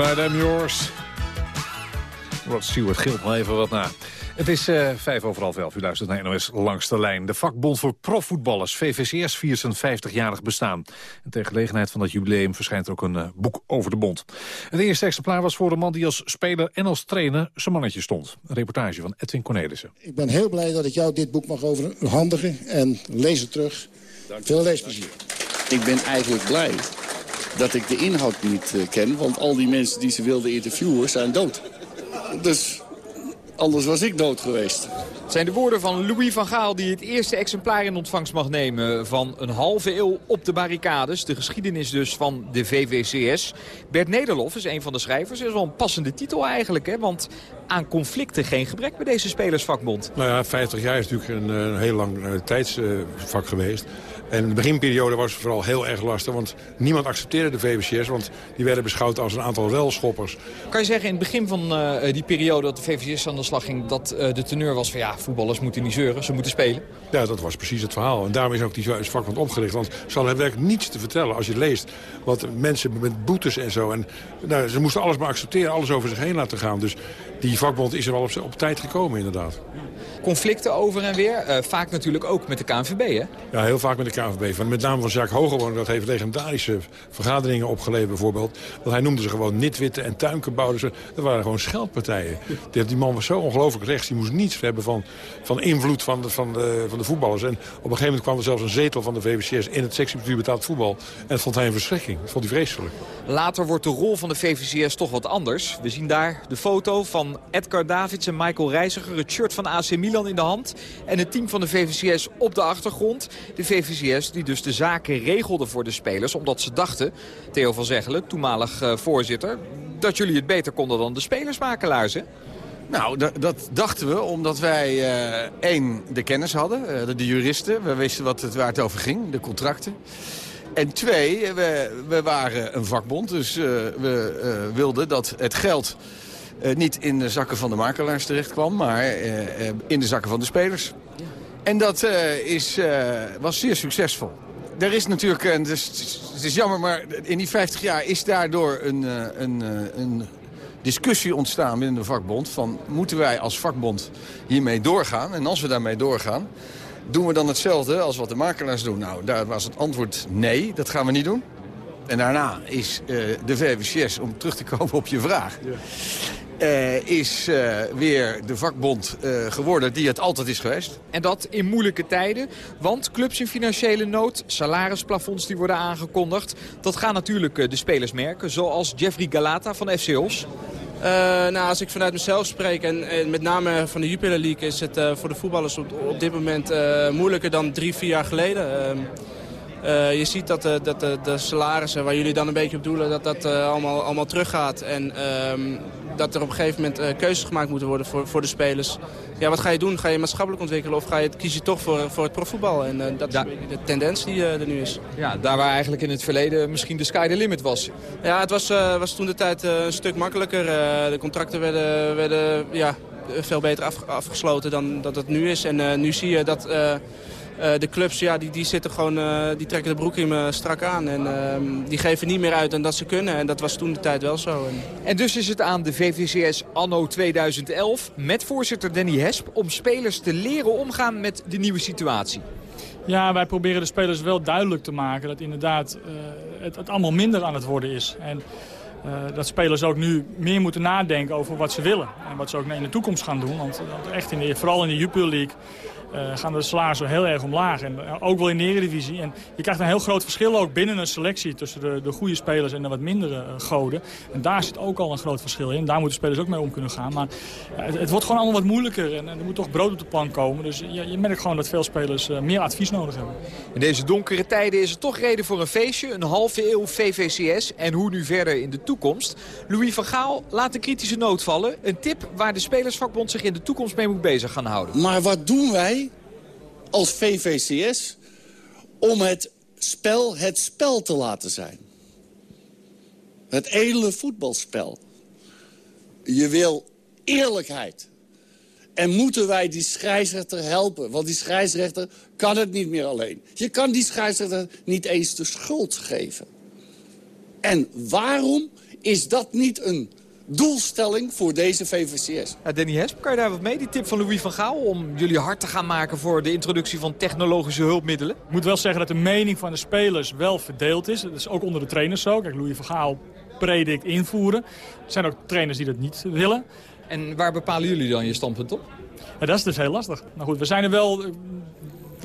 Tonight I'm yours. Rod Stewart gilt nog even wat na. Het is uh, vijf over half elf. U luistert naar NOS Langs de Lijn. De vakbond voor profvoetballers, VVCS, viert zijn 50-jarig bestaan. En ter gelegenheid van dat jubileum verschijnt er ook een uh, boek over de bond. Het eerste exemplaar was voor een man die als speler en als trainer zijn mannetje stond. Een reportage van Edwin Cornelissen. Ik ben heel blij dat ik jou dit boek mag overhandigen en lees het terug. Dank Veel leesplezier. Ik ben eigenlijk blij dat ik de inhoud niet uh, ken, want al die mensen die ze wilden interviewen zijn dood. Dus anders was ik dood geweest. Het zijn de woorden van Louis van Gaal die het eerste exemplaar in ontvangst mag nemen van een halve eeuw op de barricades. De geschiedenis dus van de VVCS. Bert Nederlof is een van de schrijvers. Dat is wel een passende titel eigenlijk, hè? want aan conflicten geen gebrek bij deze spelersvakbond. Nou ja, 50 jaar is natuurlijk een, een heel lang uh, tijdsvak uh, geweest. En de beginperiode was vooral heel erg lastig, want niemand accepteerde de VVCS, want die werden beschouwd als een aantal welschoppers. Kan je zeggen in het begin van uh, die periode dat de VVCS aan de slag ging, dat de teneur was van ja, voetballers moeten niet zeuren, ze moeten spelen? Ja, dat was precies het verhaal. En daarom is ook die vakbond opgericht, want ze hadden werkelijk niets te vertellen als je leest. Wat mensen met boetes en zo, en nou, ze moesten alles maar accepteren, alles over zich heen laten gaan. Dus die vakbond is er wel op, op tijd gekomen inderdaad. Conflicten over en weer, uh, vaak natuurlijk ook met de KNVB hè? Ja, heel vaak met de KNVB. Van, met name van Jacques Hogerwoon, dat heeft legendarische vergaderingen opgeleverd bijvoorbeeld. Want hij noemde ze gewoon nitwitten en tuinkenbouders. Dat waren gewoon scheldpartijen. Die man was zo ongelooflijk rechts, die moest niets hebben van, van invloed van de, van, de, van de voetballers. En op een gegeven moment kwam er zelfs een zetel van de VVCS in het sectiebestuur betaald voetbal. En dat vond hij een verschrikking. Dat vond hij vreselijk. Later wordt de rol van de VVCS toch wat anders. We zien daar de foto van Edgar Davids en Michael Reiziger. Het shirt van AC Milan in de hand. En het team van de VVCS op de achtergrond. De VVCS die dus de zaken regelde voor de spelers. Omdat ze dachten, Theo van Zeggelen, toenmalig uh, voorzitter... dat jullie het beter konden dan de spelersmakelaars, hè? Nou, dat dachten we omdat wij uh, één, de kennis hadden, uh, de, juristen. We wisten wat het, waar het over ging, de contracten. En twee, we, we waren een vakbond, dus we wilden dat het geld niet in de zakken van de makelaars terecht kwam... maar in de zakken van de spelers. En dat is, was zeer succesvol. Er is natuurlijk, en het is, het is jammer, maar in die 50 jaar is daardoor een, een, een discussie ontstaan binnen de vakbond... van moeten wij als vakbond hiermee doorgaan? En als we daarmee doorgaan, doen we dan hetzelfde als wat de makelaars doen? Nou, daar was het antwoord nee, dat gaan we niet doen. En daarna is uh, de VVCS, om terug te komen op je vraag... Ja. Uh, is uh, weer de vakbond uh, geworden die het altijd is geweest. En dat in moeilijke tijden, want clubs in financiële nood, salarisplafonds die worden aangekondigd... dat gaan natuurlijk de spelers merken, zoals Jeffrey Galata van FC Os. Uh, nou, als ik vanuit mezelf spreek en, en met name van de Jupiler League... is het uh, voor de voetballers op, op dit moment uh, moeilijker dan drie, vier jaar geleden. Uh, je ziet dat, de, dat de, de, salarissen waar jullie dan een beetje op doelen, dat dat uh, allemaal, allemaal teruggaat. En um, dat er op een gegeven moment uh, keuzes gemaakt moeten worden voor, voor de spelers. Ja, wat ga je doen? Ga je maatschappelijk ontwikkelen of ga je, kies je toch voor, voor het profvoetbal? En dat ja. is de tendens die er nu is. Ja, daar waar eigenlijk in het verleden misschien de sky the limit was. Ja, het was, was toen de tijd een stuk makkelijker. de contracten werden, werden ja, veel beter af, afgesloten dan dat het nu is. En nu zie je dat... Uh, de clubs ja, die, die, zitten gewoon, uh, die trekken de broek in me strak aan. En uh, die geven niet meer uit dan dat ze kunnen. En dat was toen de tijd wel zo. En, en dus is het aan de VVCS anno 2011 met voorzitter Danny Hesp... om spelers te leren omgaan met de nieuwe situatie. Ja, wij proberen de spelers wel duidelijk te maken dat inderdaad het, het, allemaal minder aan het worden is. En dat spelers ook nu meer moeten nadenken over wat ze willen. En wat ze ook in de toekomst gaan doen. Want echt in de, vooral in de Jupiler League uh, gaan de salarissen heel erg omlaag. En uh, ook wel in de Eredivisie. En je krijgt een heel groot verschil ook binnen een selectie... tussen de, de goede spelers en de wat mindere uh, goden. En daar zit ook al een groot verschil in. Daar moeten spelers ook mee om kunnen gaan. Maar het, het, wordt gewoon allemaal wat moeilijker. En, er moet toch brood op de plank komen. Dus je, je merkt gewoon dat veel spelers meer advies nodig hebben. In deze donkere tijden is er toch reden voor een feestje. Een halve eeuw VVCS. En hoe nu verder in de toekomst. Louis van Gaal laat de kritische noot vallen. Een tip waar de Spelersvakbond zich in de toekomst mee moet bezig gaan houden. Maar wat doen wij als VVCS om het spel het spel te laten zijn. Het edele voetbalspel. Je wil eerlijkheid. En moeten wij die scheidsrechter helpen? Want die scheidsrechter kan het niet meer alleen. Je kan die scheidsrechter niet eens de schuld geven. En waarom Is dat niet een doelstelling voor deze VVCS? Ja, Danny Hesp, kan je daar wat mee? Die tip van Louis van Gaal om jullie hard te gaan maken voor de introductie van technologische hulpmiddelen? Ik moet wel zeggen dat de mening van de spelers wel verdeeld is. Dat is ook onder de trainers zo. Kijk, Louis van Gaal predikt invoeren. Er zijn ook trainers die dat niet willen. En waar bepalen jullie dan je standpunt op? Ja, dat is dus heel lastig. Nou goed, we zijn er wel... eh,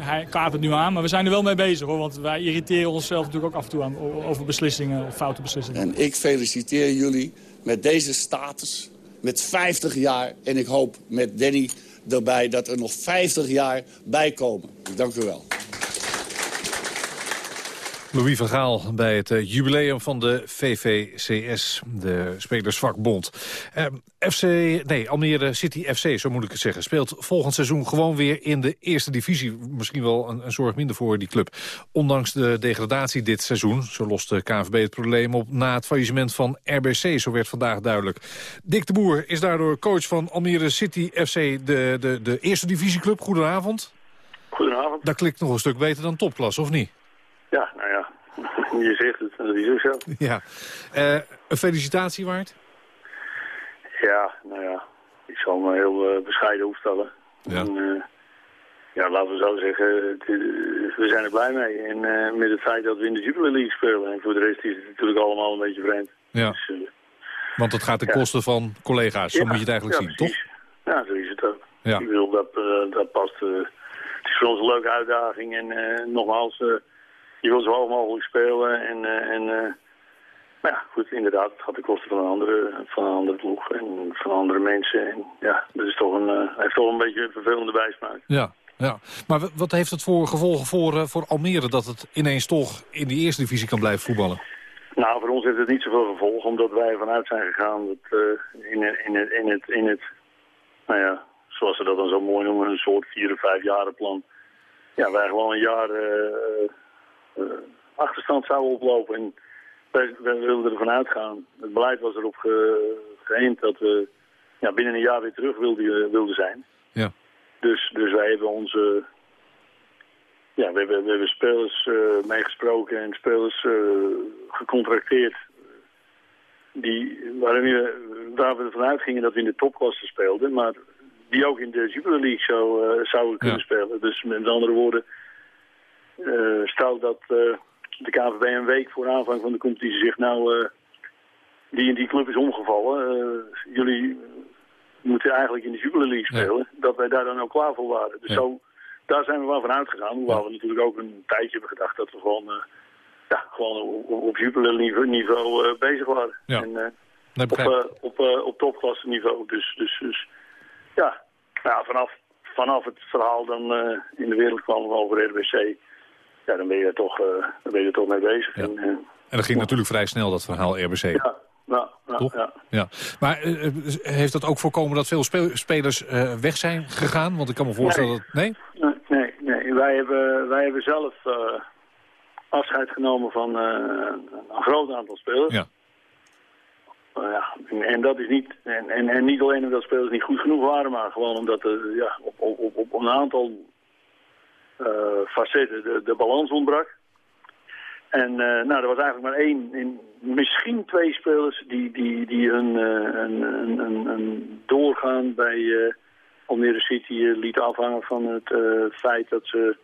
Hij kaart het nu aan, maar we zijn er wel mee bezig. hoor. Want wij irriteren onszelf natuurlijk ook af en toe aan, over beslissingen of foute beslissingen. En ik feliciteer jullie met deze status, met 50 jaar. En ik hoop met Danny erbij dat er nog 50 jaar bij komen. Dank u wel. Louis van Gaal bij het eh, jubileum van de VVCS, de Spelersvakbond. Eh, FC, nee, Almere City FC, zo moet ik het zeggen, speelt volgend seizoen gewoon weer in de eerste divisie. Misschien wel een, een zorg minder voor die club. Ondanks de degradatie dit seizoen, zo lost de KNVB het probleem op na het faillissement van RBC, zo werd vandaag duidelijk. Dick de Boer is daardoor coach van Almere City FC, de, de, de eerste divisieclub. Goedenavond. Goedenavond. Dat klikt nog een stuk beter dan topklas, of niet? Ja, nou ja, je zegt het, dat is ook zo. Ja. Eh, een felicitatie waard? Ja, nou ja, ik zal me heel eh, bescheiden opstellen. Ja. En, eh, ja, laten we zo zeggen, we zijn er blij mee. En met het feit dat we in de League spelen. En voor de rest is het natuurlijk allemaal een beetje vreemd. Ja. Dus, Want het gaat ten Ja. koste van collega's, zo Ja, moet je het eigenlijk zien, precies. toch? Ja, zo is het ook. Ja. Ik bedoel, dat, dat past. het is voor ons een leuke uitdaging. En nogmaals, je wil zo hoog mogelijk spelen. En, eh, en eh, maar ja, goed, inderdaad, het gaat ten koste van een andere, van een andere ploeg en van andere mensen. En ja, dat is toch een, eh, heeft toch een beetje een vervelende bijsmaak. Ja, ja. Maar wa- wat heeft het voor gevolgen voor, voor Almere... dat het ineens toch in die eerste divisie kan blijven voetballen? Nou, voor ons heeft het niet zoveel gevolg, omdat wij ervan uit zijn gegaan dat in, het- in, het, in, het, in het, nou ja, zoals ze dat dan zo mooi noemen, een soort vier of vijf jaren plan. Ja, wij gewoon een jaar achterstand zouden oplopen. En wij, wij wilden ervan uitgaan. Het beleid was erop ge, geënt dat we ja, binnen een jaar weer terug wilden, wilden zijn. Ja. Dus, dus wij hebben onze ja, we hebben, we hebben spelers eh, meegesproken en spelers eh, gecontracteerd. Die, waarin we, waar we ervan uitgingen dat we in de topklasse speelden. Maar die ook in de Jupiler League zou, eh, zouden kunnen spelen. Dus met andere woorden, eh, stel dat eh, de KVB een week voor aanvang van de competitie zegt... nou, eh, die en die club is omgevallen. jullie moeten eigenlijk in de Jupiler League spelen. Dat wij daar dan ook klaar voor waren. Dus zo, daar zijn we wel van uitgegaan. Hoewel we natuurlijk ook een tijdje hebben gedacht dat we gewoon, ja, gewoon op, op Jupiler niveau, bezig waren. En, Nee, op, op, op topklasse niveau. Dus, dus, dus ja, nou, vanaf, vanaf het verhaal dan in de wereld kwam over RBC, ja, dan ben je er toch, eh, dan ben je er toch mee bezig. En, eh, En dat ging natuurlijk vrij snel, dat verhaal RBC. ja, nou, nou, Toch? ja. Ja. Maar eh, heeft dat ook voorkomen dat veel spe- spelers weg zijn gegaan? Want ik kan me voorstellen Nee. dat... Nee? Nee, nee, nee. Wij, hebben, wij hebben zelf afscheid genomen van een groot aantal spelers. Ja. Ja, en, en dat is niet, en, en, en niet alleen omdat spelers niet goed genoeg waren, maar gewoon omdat er ja, op, op, op, op een aantal facetten de, de balans ontbrak. En eh, nou, er was eigenlijk maar één, in, misschien twee spelers die, die, die hun, eh, een, een, een, een doorgaan bij eh Almere City eh, liet afhangen van het eh, feit dat ze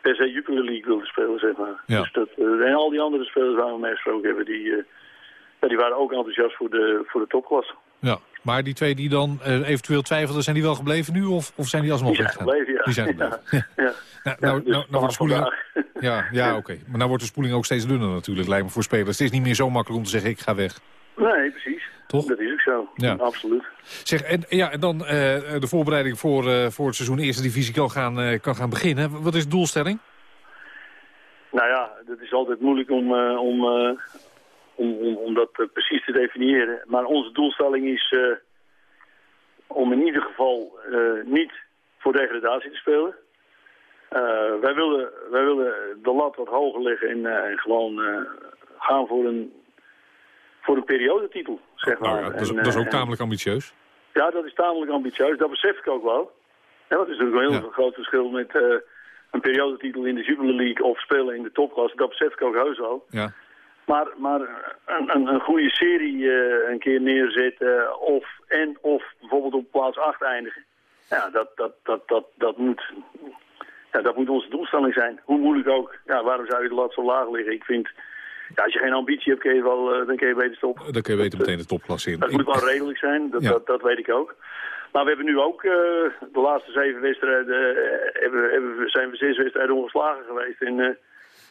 per se Jupiler League wilden spelen, zeg maar. Ja. Dus dat, eh, en al die andere spelers waar we mee gesproken hebben, die, eh, die waren ook enthousiast voor de, voor de topklasse. Ja. Maar die twee die dan eh, eventueel twijfelden, zijn die wel gebleven nu? Of, of zijn die alsnog Die zijn weggegaan? gebleven, ja. Die zijn gebleven. Ja. Ja. Nou, nou, dus nou, nou wordt de spoeling... Ja, ja oké. Maar nou wordt de spoeling ook steeds dunner natuurlijk, lijkt me voor spelers. Het is niet meer zo makkelijk om te zeggen, ik ga weg. Nee, precies. Toch? Dat is ook zo. Ja. Absoluut. Zeg, en, ja, en dan eh, de voorbereiding voor, eh, voor het seizoen Eerste Divisie kan gaan, eh, kan gaan beginnen. Wat is de doelstelling? Nou ja, het is altijd moeilijk om, om, om, om, om dat eh, precies te definiëren. Maar onze doelstelling is eh, om in ieder geval eh, niet voor degradatie te spelen. Wij, willen, wij willen de lat wat hoger leggen en, en gewoon gaan voor een, voor een periodetitel, zeg maar. Nou ja, dat, is, En, dat is ook tamelijk ambitieus. ja, dat is tamelijk ambitieus. Dat besef ik ook wel. Dat is natuurlijk een heel groot verschil met een periodetitel in de Jupiler League of spelen in de topklasse. Dat besef ik ook heus wel. Ja. Maar, maar een, een, een goede serie eh, een keer neerzetten of, en of bijvoorbeeld op plaats 8 eindigen. Ja, dat, dat, dat, dat, dat, moet, ja, dat moet onze doelstelling zijn. Hoe moeilijk ook. Ja, waarom zou je de lat zo laag liggen? Ik vind, ja, als je geen ambitie hebt, kun je wel, eh, dan kun je beter stoppen. Dan kun je beter meteen de topklasse in. Dat moet wel redelijk zijn, dat, Ja. dat, dat weet ik ook. Maar we hebben nu ook eh, de laatste zeven wedstrijden, eh, hebben, hebben, we- zijn we zes wedstrijden ongeslagen geweest. En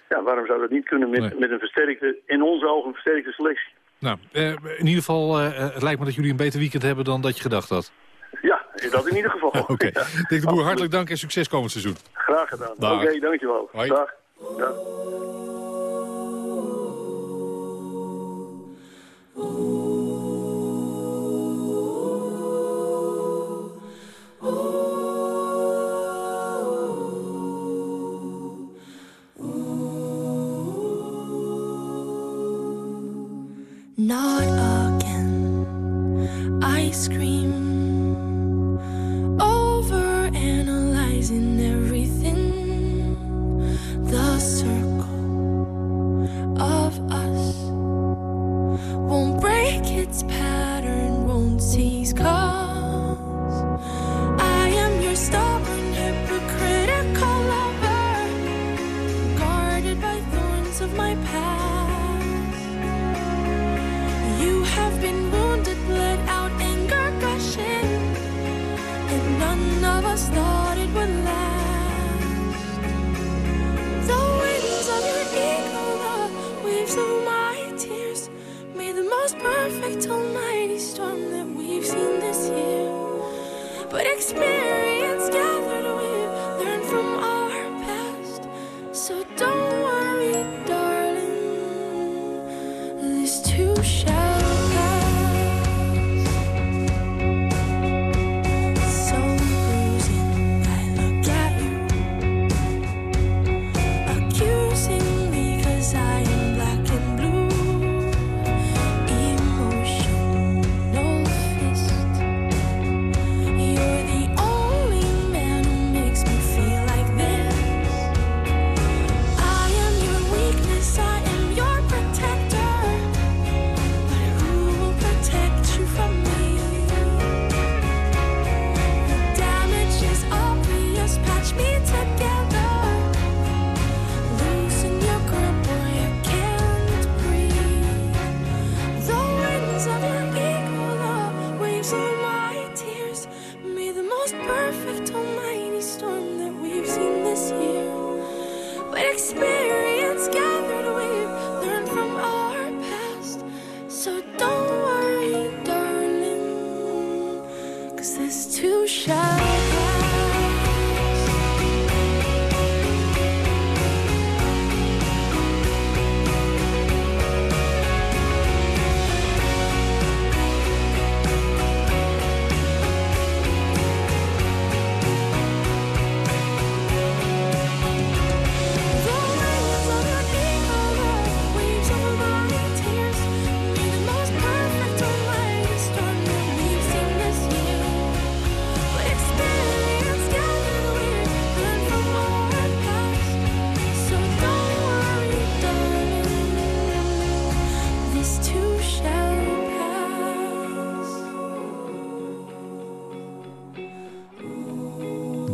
ja, waarom zou dat niet kunnen met, met een versterkte, in onze ogen een versterkte selectie? Nou, eh, in ieder geval, eh, het lijkt me dat jullie een beter weekend hebben dan dat je gedacht had. Ja, dat in ieder geval. Oké. Ja. Dick de Boer, hartelijk dank en succes komend seizoen. Graag gedaan. Oké, dankjewel. Hoi. Dag. Dag. Not again. Ice cream.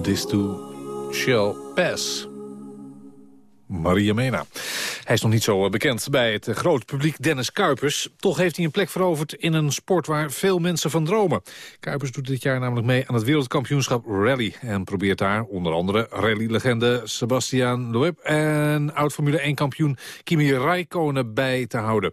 This too shall pass. Maria Mena. Hij is nog niet zo eh, bekend bij het eh, grote publiek Dennis Kuipers. Toch heeft hij een plek veroverd in een sport waar veel mensen van dromen. Kuipers doet dit jaar namelijk mee aan het wereldkampioenschap rally. En probeert daar onder andere rallylegende Sebastian Loeb... en oud-Formule 1-kampioen Kimi Räikkönen bij te houden.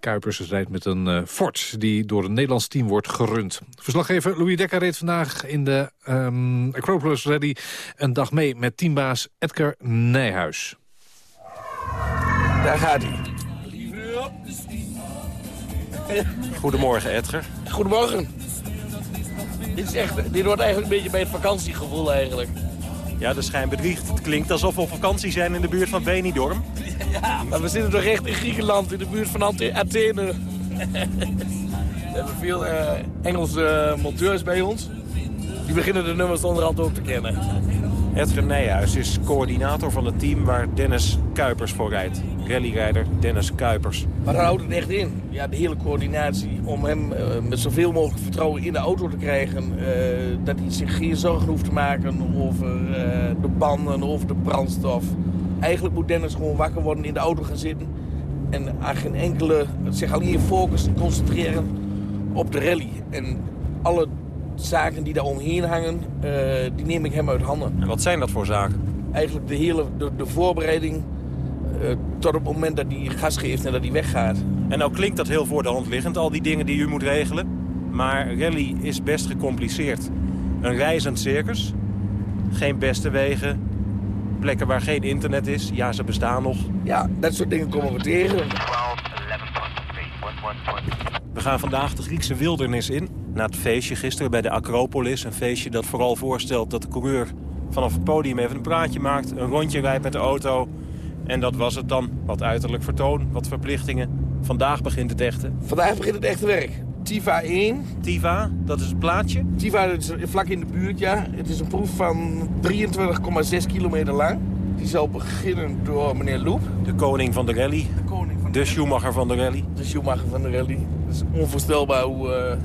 Kuipers rijdt met een eh, Ford die door een Nederlands team wordt gerund. Verslaggever Louis Dekker reed vandaag in de ehm, Acropolis Rally... een dag mee met teambaas Edgar Nijhuis. Daar gaat hij. Goedemorgen, Edgar. Goedemorgen. Dit, is echt, dit wordt eigenlijk een beetje bij het vakantiegevoel eigenlijk. Ja, de schijn bedriegt. Het klinkt alsof we op vakantie zijn in de buurt van Benidorm. Ja, maar we zitten toch echt in Griekenland, in de buurt van Athene. we hebben veel eh, Engelse monteurs bij ons. Die beginnen de nummers onderhand ook te kennen. Edgar Nijhuis is coördinator van het team waar Dennis Kuipers voor rijdt. rallyrijder Dennis Kuipers. Maar daar houdt het echt in. Ja, de hele coördinatie. Om hem eh, met zoveel mogelijk vertrouwen in de auto te krijgen. eh, dat hij zich geen zorgen hoeft te maken over eh, de banden, over de brandstof. Eigenlijk moet Dennis gewoon wakker worden, in de auto gaan zitten. En aan geen enkele, zich alleen focussen, concentreren op de rally. En alle zaken die daar omheen hangen, eh, die neem ik hem uit handen. En wat zijn dat voor zaken? Eigenlijk de hele de, de voorbereiding eh, tot op het moment dat hij gas geeft en dat hij weggaat. En nou klinkt dat heel voor de hand liggend, al die dingen die u moet regelen. Maar rally is best gecompliceerd. Een reizend circus, geen beste wegen, plekken waar geen internet is. Ja, ze bestaan nog. Ja, dat soort dingen komen we tegen. We gaan vandaag de Griekse wildernis in. Na het feestje gisteren bij de Acropolis. Een feestje dat vooral voorstelt dat de coureur vanaf het podium even een praatje maakt. Een rondje rijdt met de auto. En dat was het dan. Wat uiterlijk vertoon, wat verplichtingen. Vandaag begint het echte. Vandaag begint het echte werk. Tiva 1. Tiva, dat is het plaatje? Tiva is vlak in de buurt, ja. Het is een proef van 23,6 kilometer lang. Die zal beginnen door meneer Loep. De koning van de rally. De koning van de Schumacher van de rally. De Schumacher van de rally. Het is onvoorstelbaar hoe, eh,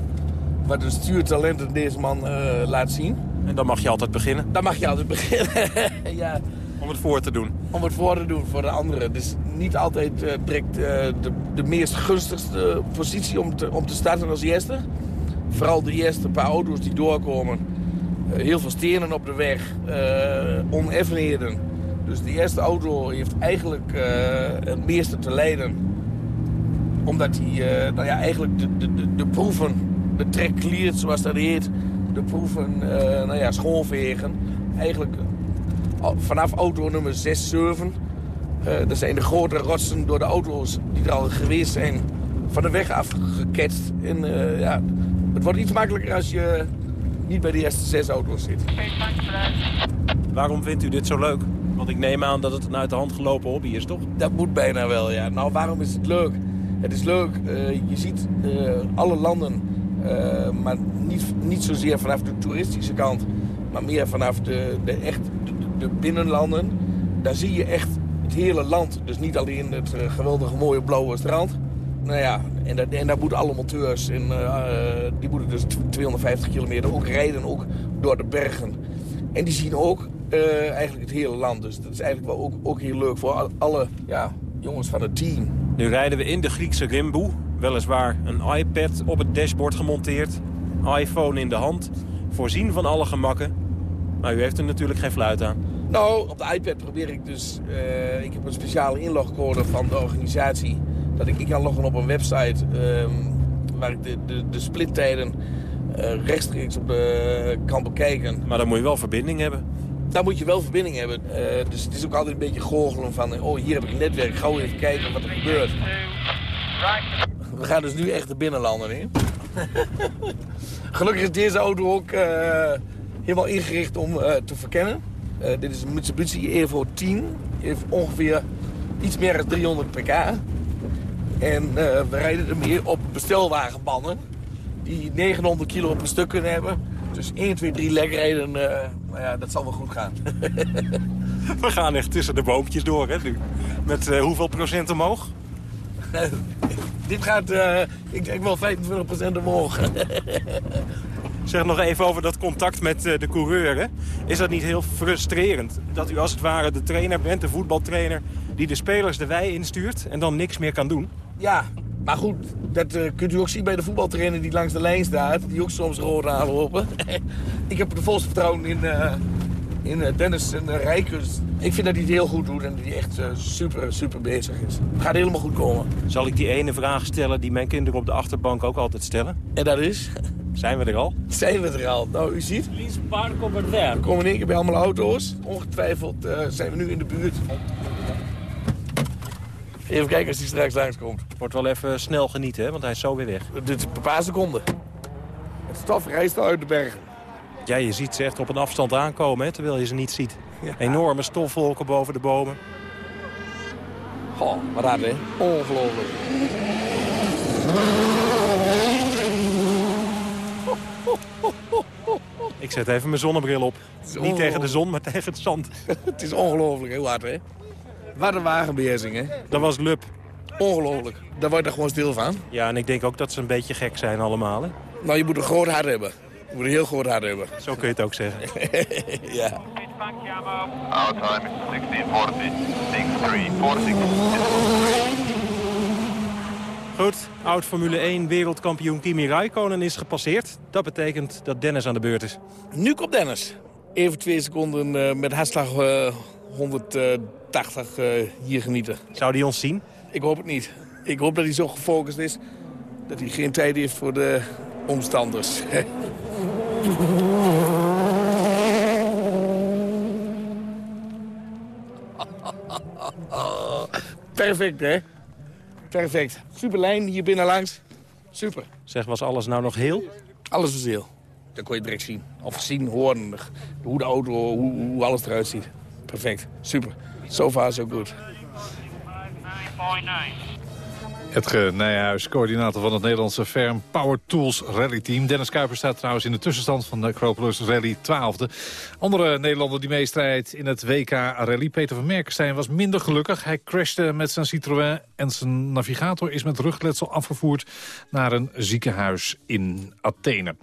wat een stuurtalent deze man eh, laat zien. En dan mag je altijd beginnen? Dan mag je altijd beginnen, ja. Om het voor te doen? Om het voor te doen voor de anderen. Dus niet altijd uh, direct uh, de, de meest gunstigste positie om te, om te starten als eerste. Vooral de eerste paar auto's die doorkomen. Uh, heel veel stenen op de weg, oneffenheden. Dus de eerste auto heeft eigenlijk het meeste te lijden. Omdat hij nou ja, eigenlijk de, de, de, de proeven, de cleared zoals dat heet... de proeven nou ja, schoonvegen. Eigenlijk vanaf auto nummer 6, 7. Uh, dat zijn de grote rotsen door de auto's die er al geweest zijn van de weg afgeketst. En ja, het wordt iets makkelijker als je niet bij de eerste zes auto's zit. Waarom vindt u dit zo leuk? Want ik neem aan dat het een uit de hand gelopen hobby is, toch? Dat moet bijna wel, ja. Nou, waarom is het leuk? Het is leuk, uh, je ziet alle landen, maar niet, niet zozeer vanaf de toeristische kant, maar meer vanaf de, de echt de binnenlanden, daar zie je echt het hele land. Dus niet alleen het geweldige mooie blauwe strand. Nou ja, en, dat, en daar moeten alle monteurs, en, die moeten dus 250 kilometer ook rijden, ook door de bergen. En die zien ook eigenlijk het hele land. Dus dat is eigenlijk wel ook, ook heel leuk voor alle ja, jongens van het team. Nu rijden we in de Griekse Rimboe. Weliswaar een iPad op het dashboard gemonteerd. iPhone in de hand. Voorzien van alle gemakken. Maar u heeft er natuurlijk geen fluit aan. Nou, op de iPad probeer ik dus... Uh, ik heb een speciale inlogcode van de organisatie. Dat ik, kan loggen op een website... Um, waar ik de, de, de splittijden uh, rechtstreeks op de, kan bekijken. Maar dan moet je wel verbinding hebben. Daar moet je wel verbinding hebben. Uh, dus het is ook altijd een beetje goochelen van... oh, hier heb ik netwerk, gauw even kijken wat er gebeurt. We gaan dus nu echt de binnenlanden in. Gelukkig is deze auto ook helemaal ingericht om te verkennen. Dit is een Mitsubishi Evo 10. Die heeft ongeveer iets meer dan 300 pk. En we rijden ermee op bestelwagenbanden. Die 900 kilo per stuk kunnen hebben. Dus 1, 2, 3 lek rijden, nou ja, dat zal wel goed gaan. we gaan echt tussen de boompjes door, hè, nu. Met hoeveel procent omhoog? Dit gaat, ik denk wel 25 procent omhoog. Zeg nog even over dat contact met uh, de coureur. Hè? Is dat niet heel frustrerend? Dat u als het ware de trainer bent, de voetbaltrainer... die de spelers de wei instuurt en dan niks meer kan doen? Ja, maar goed, dat uh, kunt u ook zien bij de voetbaltrainer die langs de lijn staat. Die ook soms rood aanlopen. ik heb de volste vertrouwen in, uh, in Dennis en Rijkers. Ik vind dat hij het heel goed doet en dat hij echt super, super bezig is. Het gaat helemaal goed komen. Zal ik die ene vraag stellen die mijn kinderen op de achterbank ook altijd stellen? En dat is? Zijn we er al? Zijn we er al? Nou, u ziet. Please park over there. We komen in één keer bij allemaal auto's. Ongetwijfeld uh, zijn we nu in de buurt. Even kijken als hij straks langskomt. Wordt wel even snel genieten, hè? want hij is zo weer weg. Dit is een paar seconden. Het stof reist uit de bergen. Ja, je ziet ze echt op een afstand aankomen, hè, terwijl je ze niet ziet. Ja. Enorme stofwolken boven de bomen. Goh, wat raar, hè? Ongelooflijk. Ik zet even mijn zonnebril op. Niet tegen de zon, maar tegen het zand. het is ongelooflijk heel hard, hè? Wat een wagenbeheersing, hè? Dat was lup. Ongelooflijk. Daar word je gewoon stil van. Ja, en ik denk ook dat ze een beetje gek zijn allemaal, hè? Nou, je moet een groot hart hebben. Je moet een heel groot hart hebben. Zo kun je het ook zeggen. ja. Goed, oud Formule 1 wereldkampioen Kimi Räikkönen is gepasseerd. Dat betekent dat Dennis aan de beurt is. Nu komt Dennis. Even twee seconden eh, met hartslag eh, uh, 100. 80 eh, hier genieten. Zou die ons zien? Ik hoop het niet. Ik hoop dat hij zo gefocust is dat hij geen tijd heeft voor de omstanders. Perfect, hè? Perfect. Superlijn hier binnenlangs. Super. Zeg, was alles nou nog heel? Alles was heel. Dat kon je direct zien. Of zien, horen. Hoe de auto, hoe, hoe alles eruit ziet. Perfect. Super. So far, so good. Edge Nijhuis, coördinator van het Nederlandse Ferm Power Tools Rally Team. Dennis Kuiper staat trouwens in de tussenstand van de Acropolis Rally 12e. Andere Nederlander die meestrijdt in het WK Rally, Peter van Merkenstein, was minder gelukkig. Hij crashte met zijn Citroën en zijn navigator is met rugletsel afgevoerd naar een ziekenhuis in Athene.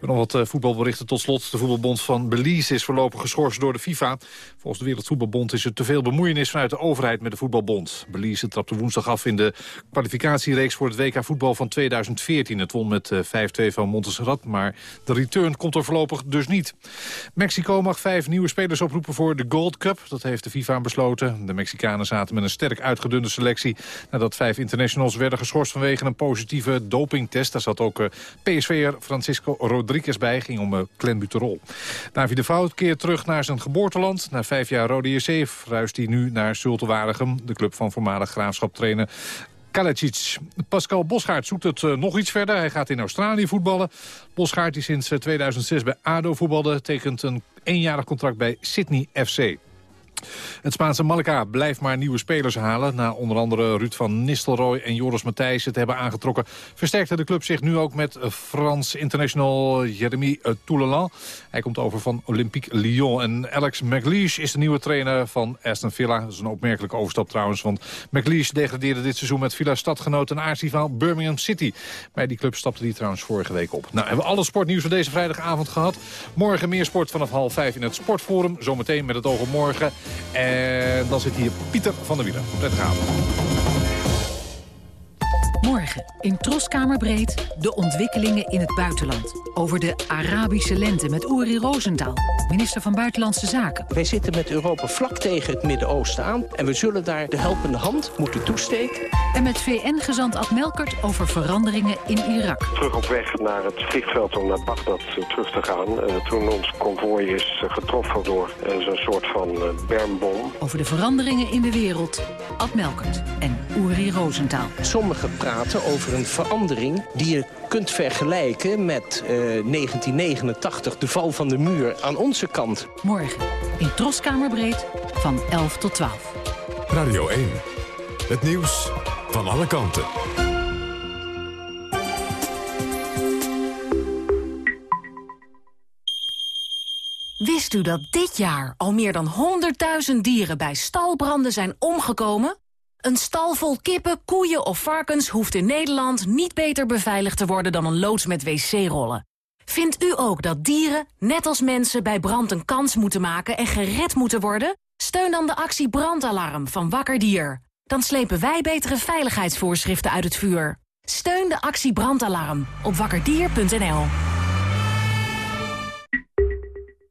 We nog wat eh, voetbalberichten tot slot. De voetbalbond van Belize is voorlopig geschorst door de FIFA. Volgens de Wereldvoetbalbond is er te veel bemoeienis vanuit de overheid met de voetbalbond. Belize trapte woensdag af in de kwalificatiereeks voor het WK voetbal van 2014. Het won met eh, 5-2 van Montserrat, maar de return komt er voorlopig dus niet. Mexico mag vijf nieuwe spelers oproepen voor de Gold Cup. Dat heeft de FIFA besloten. De Mexicanen zaten met een sterk uitgedunde selectie... nadat vijf internationals werden geschorst vanwege een positieve dopingtest. Daar zat ook eh, PSV'er Francisco Rodriguez bij, ging om Clenbuterol. David de Fout keert terug naar zijn geboorteland. Na vijf jaar Rode JC verhuist hij nu naar Zulte Waregem... de club van voormalig graafschaptrainer Kalecic. Pascal Bosgaard zoekt het uh, nog iets verder. Hij gaat in Australië voetballen. Bosgaard, die sinds uh, 2006 bij ADO voetbalde... tekent een eenjarig contract bij Sydney FC. Het Spaanse Malaga blijft maar nieuwe spelers halen. Na onder andere Ruud van Nistelrooy en Joris Matthijs het hebben aangetrokken... versterkte de club zich nu ook met Frans international Jeremy Toulelan. Hij komt over van Olympique Lyon. En Alex McLeish is de nieuwe trainer van Aston Villa. Dat is een opmerkelijke overstap trouwens. Want McLeish degradeerde dit seizoen met Villa stadgenoot en aartsrivaal Birmingham City. Bij die club stapte hij trouwens vorige week op. Nou, hebben we alle sportnieuws van deze vrijdagavond gehad. Morgen meer sport vanaf half vijf in het Sportforum. Zometeen met het oog morgen. En dan zit hier Pieter van der Wielen. Prettige avond. Morgen in Troskamerbreed de ontwikkelingen in het buitenland. Over de Arabische lente met Uri Rosendaal, minister van Buitenlandse Zaken. Wij zitten met Europa vlak tegen het Midden-Oosten aan... en we zullen daar de helpende hand moeten toesteken. En met VN-gezant Ad Melkert over veranderingen in Irak. Terug op weg naar het vliegveld om naar Bagdad terug te gaan... Uh, toen ons konvooi is uh, getroffen door uh, zo'n soort van bermbom. Over de veranderingen in de wereld, Ad Melkert en Uri Rosendaal. Sommige praten over een verandering die je kunt vergelijken met uh, 1989, de val van de muur aan onze kant. Morgen in Troskamerbreed van 11 tot 12. Radio 1, het nieuws van alle kanten. Wist u dat dit jaar al meer dan 100.000 dieren bij stalbranden zijn omgekomen? Een stal vol kippen, koeien of varkens hoeft in Nederland niet beter beveiligd te worden dan een loods met wc-rollen. Vindt u ook dat dieren, net als mensen, bij brand een kans moeten maken en gered moeten worden? Steun dan de actie Brandalarm van Wakker Dier. Dan slepen wij betere veiligheidsvoorschriften uit het vuur. Steun de actie Brandalarm op wakkerdier.nl.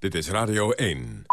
Dit is Radio 1.